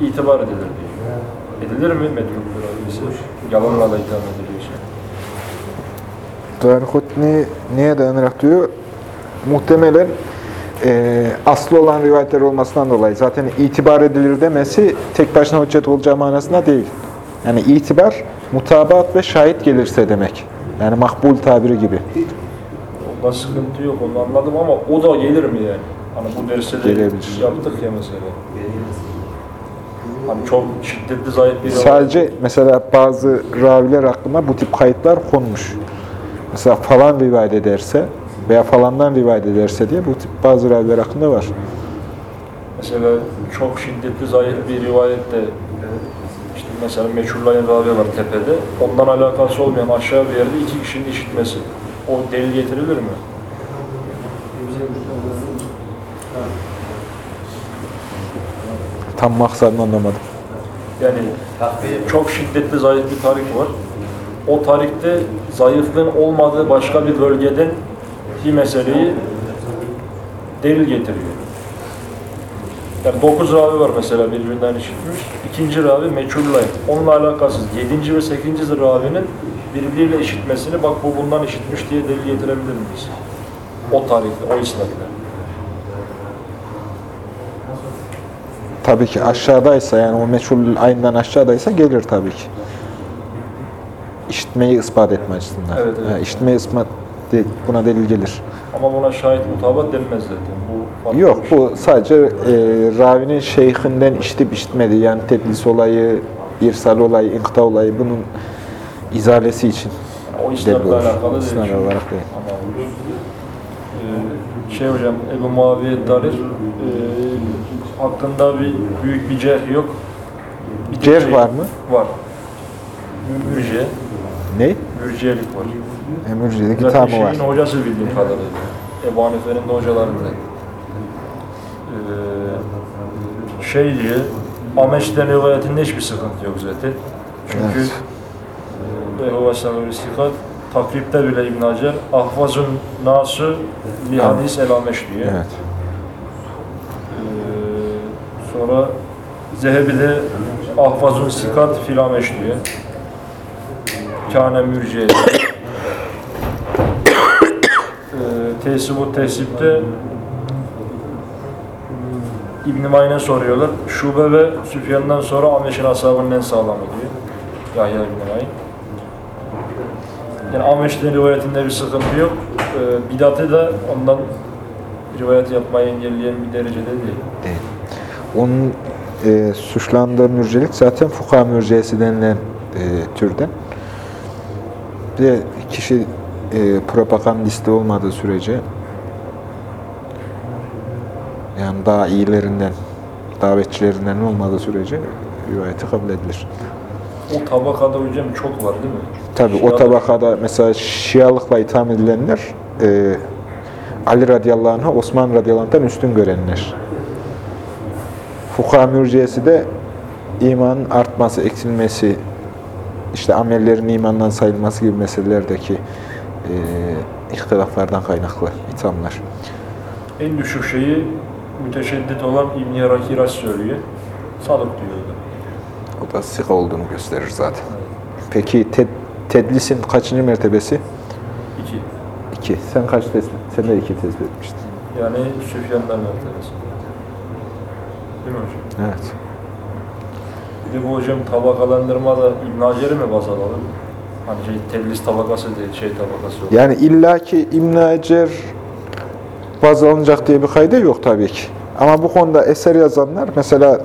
itibar edilir diyor. Edilir mi metruktur abisi? Yalanla da itham ediliyorsa. Darhutni neye dayanarak diyor? Muhtemelen e, aslı olan rivayetler olmasından dolayı zaten itibar edilir demesi tek başına hüccet olacağı manasında değil. Yani itibar mutabaat ve şahit gelirse demek. Yani makbul tabiri gibi. Onda sıkıntı yok, onu anladım ama o da gelir mi yani? Hani bu derste de Gelebilir. yaptık ya mesela. Hani çok şiddetli zayıf bir Sadece mesela bazı raviler hakkında bu tip kayıtlar konmuş. Mesela falan rivayet ederse veya falandan rivayet ederse diye bu tip bazı raviler hakkında var. Mesela çok şiddetli zayıf bir rivayette işte mesela meçhullayın ravi var tepede. Ondan alakası olmayan aşağı bir yerde iki kişinin işitmesi. O delil getirilir mi? Tam maksadını anlamadım. Yani çok şiddetli zayıf bir tarik var. O tarikte zayıflığın olmadığı başka bir bölgeden bir meseleyi delil getiriyor. Yani 9 ravi var mesela birbirinden işitmiş. İkinci ravi meçhullay. Onunla alakasız. 7. ve 8. ravinin birbiriyle işitmesini bak bu bundan işitmiş diye delil getirebilir miyiz? O tarihte, o isnatla. Tabii ki aşağıdaysa yani o meçhul ayından aşağıdaysa gelir tabii ki. İşitmeyi ispat etme açısından. Evet, evet. Ha, işitmeyi ispat de- buna delil gelir. Ama buna şahit mutabat denmez zaten. Bu Yok bir şey. bu sadece e, ravinin şeyhinden işitip işitmediği yani tedlis olayı, irsal olayı, inkıta olayı bunun izalesi için O delil isnatla olur. alakalı değil. İsnad olarak değil. Ama Ee, şey hocam Ebu Muaviye Darir e, hakkında bir büyük bir cerh yok. Bir Cerh şey var mı? Var. Mürciye, Ne? Mürciyelik var. Emirci'de Zaten kitabı var. şeyin hocası bildiğim kadarıyla. Ebu Hanife'nin de hocalarından. Ee, şey diye, Ameş'ten rivayetinde hiçbir sıkıntı yok zaten. Çünkü Evet. ve huve sebebü istikat takripte bile İbn Hacer ahvazun nasu li hadis el ameş diyor. Evet. Ee, sonra Zehebi de ahvazun sikat fil ameş diyor. Kâne mürciye. ee, tesib-u tesipte İbn-i Mayne soruyorlar. Şube ve Süfyan'dan sonra Ameş'in ashabının en sağlamı diyor. Yahya İbn-i Mayn. Yani Ameş'in rivayetinde bir sıkıntı yok. Ee, bidatı da ondan rivayet yapmayı engelleyen bir derecede değil. Değil. Onun e, suçlandığı mürcelik zaten fuka mürciyesi denilen e, türden. Bir de kişi e, propagandisti olmadığı sürece yani daha iyilerinden, davetçilerinden olmadığı sürece rivayeti kabul edilir. O tabakada hocam çok var değil mi? Tabi o tabakada mesela Şialıkla itham edilenler e, Ali radıyallahu anh'ı Osman radıyallahu anh'tan üstün görenler. Fukaha mürciyesi de imanın artması, eksilmesi, işte amellerin imandan sayılması gibi meselelerdeki e, ihtilaflardan kaynaklı ithamlar. En düşük şeyi müteşeddit olan İbn-i Rakiras söylüyor. Sadık diyordu. O da sika olduğunu gösterir zaten. Peki ted- tedlisin kaçıncı mertebesi? İki. İki. Sen kaç tespit? Sen de iki tespit etmiştin. Yani Süfyan'dan mertebesi. Değil mi hocam? Evet. Bir de bu hocam tabakalandırmada İbn Hacer'i mi baz alalım? Hani şey, tedlis tabakası değil, şey tabakası yok. Yani illaki İbn Hacer baz alınacak diye bir kayda yok tabii ki. Ama bu konuda eser yazanlar mesela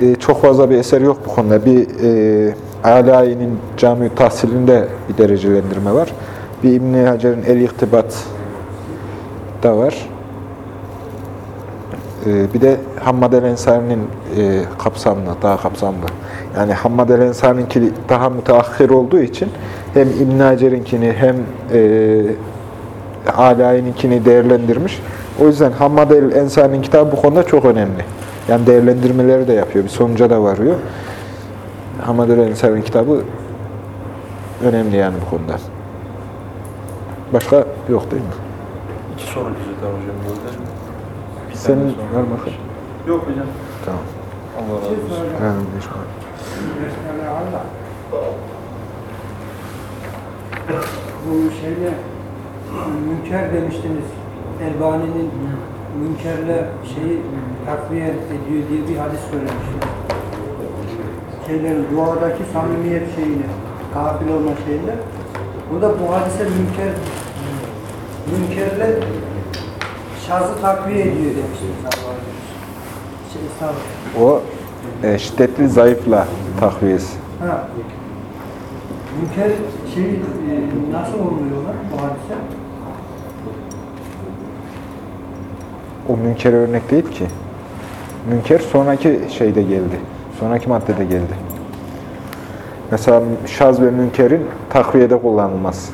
e, çok fazla bir eser yok bu konuda. Bir e, Alai'nin cami tahsilinde bir derecelendirme var. Bir İbn Hacer'in el iktibat da var. E, bir de Hammad el Ensari'nin e, kapsamlı, daha kapsamlı. Yani Hammad el Ensari'ninki daha müteahhir olduğu için hem İbn Hacer'inkini hem e, Alai'ninkini değerlendirmiş. O yüzden Hammad el Ensari'nin kitabı bu konuda çok önemli. Yani değerlendirmeleri de yapıyor. Bir sonuca da varıyor. Hammad el Ensari'nin kitabı önemli yani bu konuda. Başka yok değil mi? İki soru güzel hocam. Bir Senin var bakın. Yok hocam. Tamam. Allah razı olsun. Ha, meşgul. Bu şeyde münker demiştiniz. Elbani'nin münkerle şeyi takviye ediyor diye bir hadis söylemişler. Şeylerin duadaki samimiyet şeyini, kafil olma şeyini. Burada bu hadise münker münkerle şazı takviye ediyor demiştir. Şey, sağ ol. O e, şiddetli zayıfla takviyesi. Ha. Münker şey e, nasıl oluyor ona bu hadise? O münker örnek değil ki. Münker sonraki şeyde geldi. Sonraki maddede geldi. Mesela şaz ve münkerin takviyede kullanılması.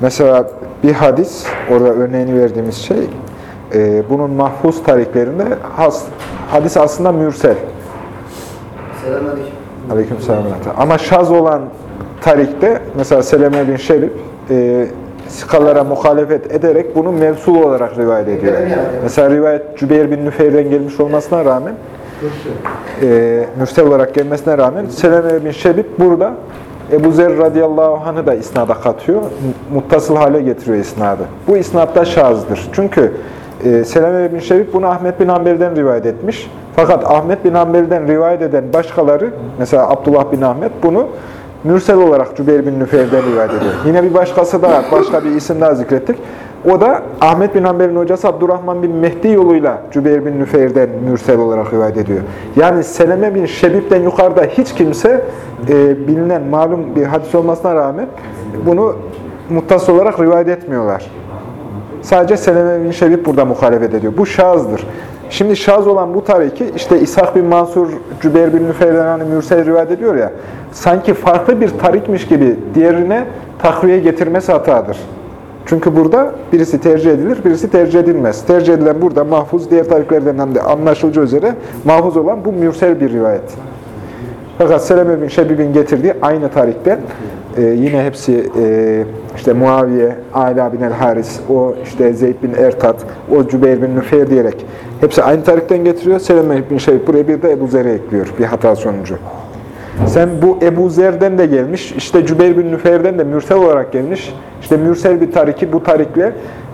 Mesela bir hadis, orada örneğini verdiğimiz şey, e, bunun mahfuz tariklerinde has, hadis aslında mürsel. Selamünaleyküm. Aleykümselam. Ama şaz olan tarikte mesela Seleme bin Şerif e, sikalara muhalefet ederek bunu mevsul olarak rivayet ediyor. Mesela rivayet Cübeyr bin Nüfeyr'den gelmiş olmasına rağmen e, mürsel olarak gelmesine rağmen Seleme bin Şerif burada Ebu Zer radıyallahu anh'ı da isnada katıyor. Muttasıl hale getiriyor isnadı. Bu isnatta şazdır. Çünkü e, Seleme bin Şerif bunu Ahmet bin Hanbel'den rivayet etmiş. Fakat Ahmet bin Hanbel'den rivayet eden başkaları, mesela Abdullah bin Ahmet bunu mürsel olarak Cübeyr bin Nüfeyr'den rivayet ediyor. Yine bir başkası da, başka bir isim daha zikrettik. O da Ahmet bin Hanbel'in hocası Abdurrahman bin Mehdi yoluyla Cübeyr bin Nüfeyr'den mürsel olarak rivayet ediyor. Yani Seleme bin Şebib'den yukarıda hiç kimse e, bilinen, malum bir hadis olmasına rağmen bunu muttas olarak rivayet etmiyorlar. Sadece Seleme bin Şebib burada muhalefet ediyor. Bu şazdır. Şimdi şaz olan bu tariki işte İshak bin Mansur, Cübeyr bin Nüfeyr'den hani Mürsel rivayet ediyor ya, sanki farklı bir tarikmiş gibi diğerine takviye getirmesi hatadır. Çünkü burada birisi tercih edilir, birisi tercih edilmez. Tercih edilen burada mahfuz, diğer tariklerden de anlaşılacağı üzere mahfuz olan bu mürsel bir rivayet. Fakat Seleme bin Şebib'in getirdiği aynı tarikten e, yine hepsi e, işte Muaviye, Ala bin el-Haris, o işte Zeyd bin Ertat, o Cübeyr bin Nüfeyr diyerek hepsi aynı tarikten getiriyor. Seleme bin Şebib buraya bir de Ebu Zer'e ekliyor bir hata sonucu. Sen bu Ebu Zer'den de gelmiş, işte Cübeyr bin Nüfeyr'den de mürsel olarak gelmiş. İşte mürsel bir tariki bu tarikle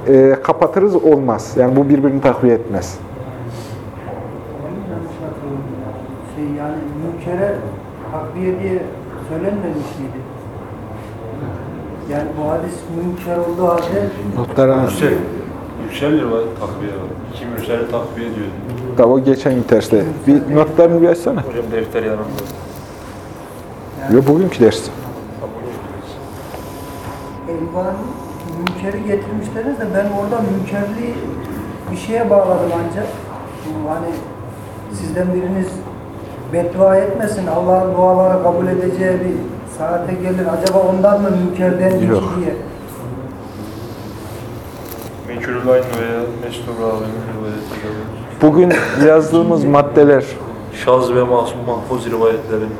e, kapatırız olmaz. Yani bu birbirini takviye etmez. Şey yani münkere takviye diye söylenmemiş miydi? Yani bu hadis münker olduğu halde Notlara Mürsel. Mürsel rivayet takviye var. İki mürsel takviye diyor. da o geçen derste. Bir notlarını bir açsana. Hocam defter yanımda. Yo, bugünkü ders. elvan münkeri getirmişleriniz de ben orada münkerliği bir şeye bağladım ancak. Hani sizden biriniz beddua etmesin, Allah'ın duaları kabul edeceği bir saate gelir. Acaba ondan mı münker dendi ki Yok. diye. Menkürül Ayn veya Mestur Ravi'nin rivayetiyle var. Bugün yazdığımız maddeler Şaz ve mahsum mahfuz rivayetlerin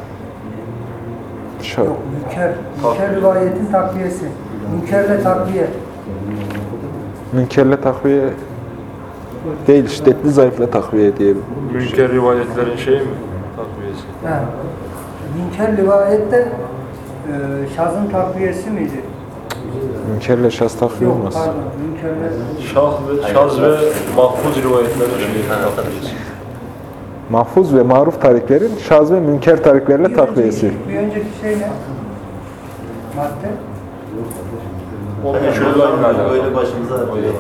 şu, Yok münker. Münker rivayetin takviyesi. Münkerle takviye. münkerle takviye değil, şiddetli zayıfla takviye diye. münker rivayetlerin şeyi mi? Takviyesi. Ha. Münker rivayette e, şazın takviyesi miydi? Münkerle şaz takviye Yok olmaz. pardon. Münkerle Şah ve, şaz ve mahfuz rivayetlerin şeyi takviyesi. Mahfuz ve maruf tariklerin şaz ve münker tariklerle takviyesi. bir önceki şey ne? Madde. O menkürül Ayn'la alakalı. Öyle başımıza böyle. [LAUGHS]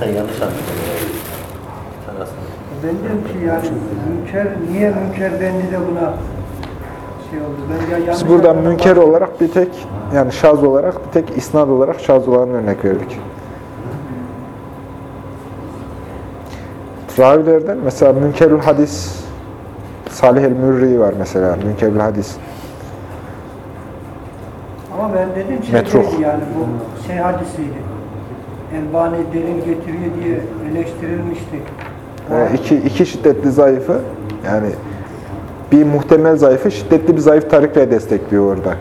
Sen yanlış anladın. Ben diyorum ki yani münker, niye münker dendi de buna şey oldu? Ben Biz buradan münker olarak bir tek, yani şaz olarak bir tek isnad olarak şaz olanı örnek verdik. Ravilerden mesela Münkerül Hadis, Salih el-Mürri var mesela, Münkerül Hadis. Ama ben dedim şey Metruh. yani bu şey hadisiydi. Elbani delil getiriyor diye eleştirilmişti. Ee, iki, iki şiddetli zayıfı, yani bir muhtemel zayıfı şiddetli bir zayıf tarikle destekliyor orada.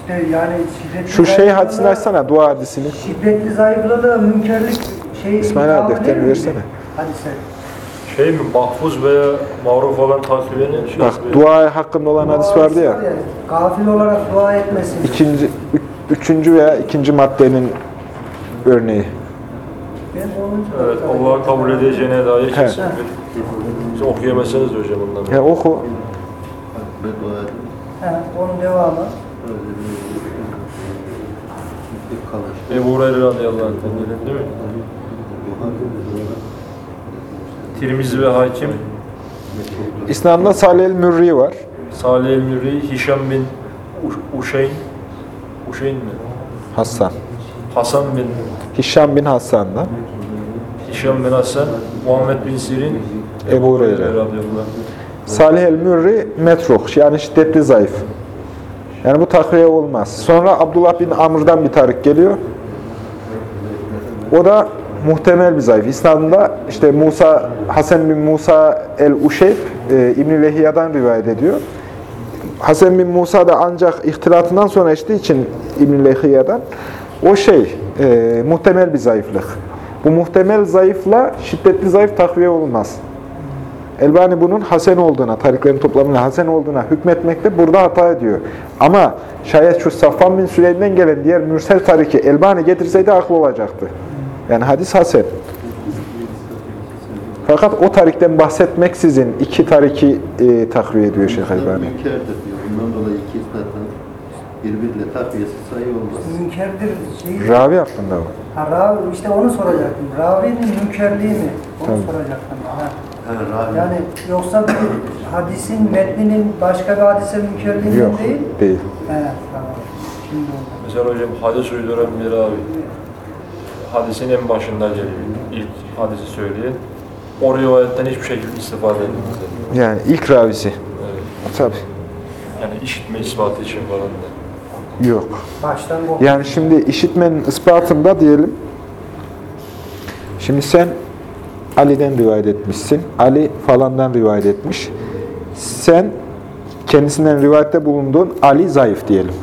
İşte yani şiddetli Şu şey hadisini açsana, dua hadisini. Şiddetli zayıflığı da münkerlik şey İsmail abi, defterini versene. Hadise. Şey mi? Mahfuz veya maruf olan takviyenin şaz Bak dua hakkında olan hadis vardı ya. Gafil olarak dua etmesin. İkinci üçüncü veya ikinci maddenin örneği. Ben 10. Evet, Allah'ı kabul edeceğine dair He. kesin bir. Siz okuyamazsınız hocam bundan. Ya oku. He, onun devamı. Bir kalış. Ebu Hureyre radıyallahu anh'ten değil mi? Tirmizi ve Hakim, İslam'da Salih el-Mürri var. Salih el-Mürri, Hişam bin Uş- Uşeyn, Uşeyn mi? Hassan. Hasan bin Hişam bin Hassan'da. Hişam bin Hasan, Muhammed bin Sirin, Ebu Hureyre. Salih el-Mürri metruk yani şiddetli zayıf. Yani bu takviye olmaz. Sonra Abdullah bin Amr'dan bir tarik geliyor. O da muhtemel bir zayıf. İslam'da işte Musa, Hasan bin Musa el-Uşeyb e, İbn-i Lehiya'dan rivayet ediyor. Hasan bin Musa da ancak ihtilatından sonra içtiği için İbn-i Lehiya'dan o şey e, muhtemel bir zayıflık. Bu muhtemel zayıfla şiddetli zayıf takviye olmaz. Elbani bunun hasen olduğuna, tariklerin toplamıyla hasen olduğuna hükmetmekte burada hata ediyor. Ama şayet şu Safvan bin Süleym'den gelen diğer mürsel tariki Elbani getirseydi haklı olacaktı. Yani hadis hasen. Fakat o tarikten bahsetmeksizin iki tariki e, takviye ediyor Şeyh Elbani. Münkerdir diyor. Bundan dolayı iki ispatın birbiriyle takviyesi sayı olmaz. Münkerdir şeyi. Ravi hakkında o. Ha, ravi, işte onu soracaktım. Ravinin münkerliği mi? Onu Tabii. soracaktım. Ha. Ravi. Yani yoksa bir hadisin metninin başka bir hadise münkerliğinden Yok, değil. değil. He, tamam. Şimdi oldu. Mesela hocam hadis uyduran bir abi. Hadisin en başında geliyor. İlk hadisi söyleyen. O rivayetten hiçbir şekilde istifade edilmez. Yani ilk ravisi. Evet. Tabii. Yani işitme ispatı için falan da. Yok. Baştan bu. Yani şimdi işitmenin ispatında diyelim. Şimdi sen Ali'den rivayet etmişsin. Ali falandan rivayet etmiş. Sen kendisinden rivayette bulunduğun Ali zayıf diyelim.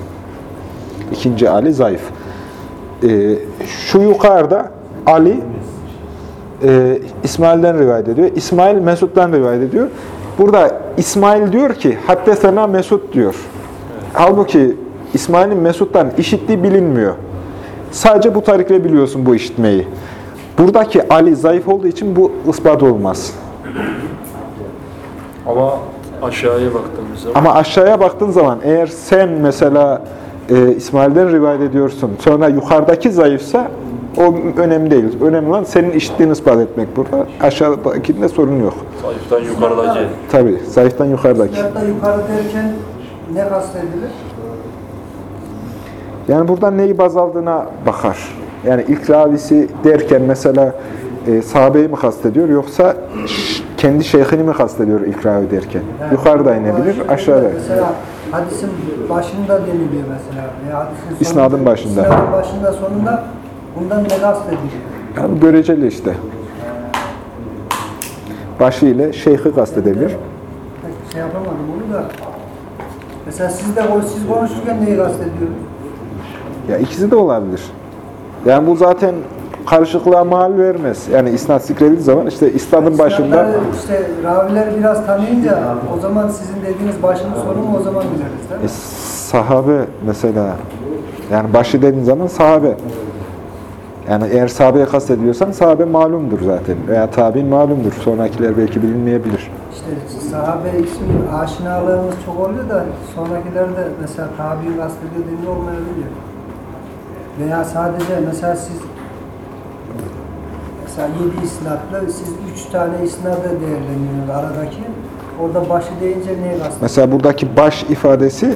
İkinci Ali zayıf. Ee, şu yukarıda Ali e, İsmail'den rivayet ediyor. İsmail Mesud'dan rivayet ediyor. Burada İsmail diyor ki hatta sana Mesud diyor. Halbuki İsmail'in Mesud'dan işittiği bilinmiyor. Sadece bu tarikle biliyorsun bu işitmeyi. Buradaki Ali zayıf olduğu için bu ispat olmaz. Ama aşağıya baktığımız zaman Ama aşağıya baktığın zaman eğer sen mesela e, İsmail'den rivayet ediyorsun, sonra yukarıdaki zayıfsa o önemli değil. Önemli olan senin işittiğini ispat etmek burada. Aşağıdakinde sorun yok. zayıftan yukarıdaki. Tabii, zayıftan yukarıdaki. Hatta yukarı derken ne kastedilir? Yani buradan neyi baz aldığına bakar. Yani ilk ravisi derken mesela e, sahabeyi mi kastediyor yoksa kendi şeyhini mi kastediyor ilk ravi derken? Yukarıda inebilir, aşağıda. Mesela hadisin başında deniliyor mesela. Veya hadisin sonunda, İsnadın başında. İsnadın başında sonunda bundan ne kastediliyor? Yani göreceli işte. Başı ile şeyhi kastedebilir. Pek şey yapamadım onu da. Mesela siz de siz konuşurken neyi kastediyorsunuz? Ya ikisi de olabilir. Yani bu zaten karışıklığa mal vermez. Yani isnat zikredildiği zaman işte isnadın başında işte ravileri biraz tanıyınca o zaman sizin dediğiniz başın sonu mu o zaman biliriz değil e, mi? sahabe mesela yani başı dediğin zaman sahabe. Yani eğer sahabeye kastediyorsan sahabe malumdur zaten. Veya tabi'in malumdur. Sonrakiler belki bilinmeyebilir. İşte sahabe ismi aşinalığımız çok oluyor da sonrakilerde mesela tabi'in kastediyor dediğinde olmayabiliyor. Veya sadece mesela siz mesela yedi isnatlı siz üç tane isnadı değerleniyorsunuz aradaki. Orada başı deyince neye kastediyor? Mesela buradaki baş ifadesi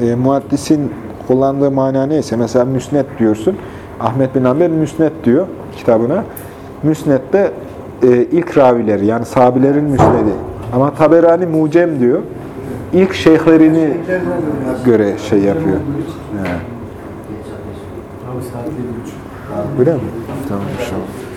e, muaddisin kullandığı mana neyse mesela müsnet diyorsun. Ahmet bin Hanbel müsnet diyor kitabına. Müsnet'te e, ilk ravileri yani sahabilerin müsnedi. Ama Taberani mucem diyor. İlk şeyhlerini göre şey yapıyor. Yani. Öyle mi? Tamam inşallah.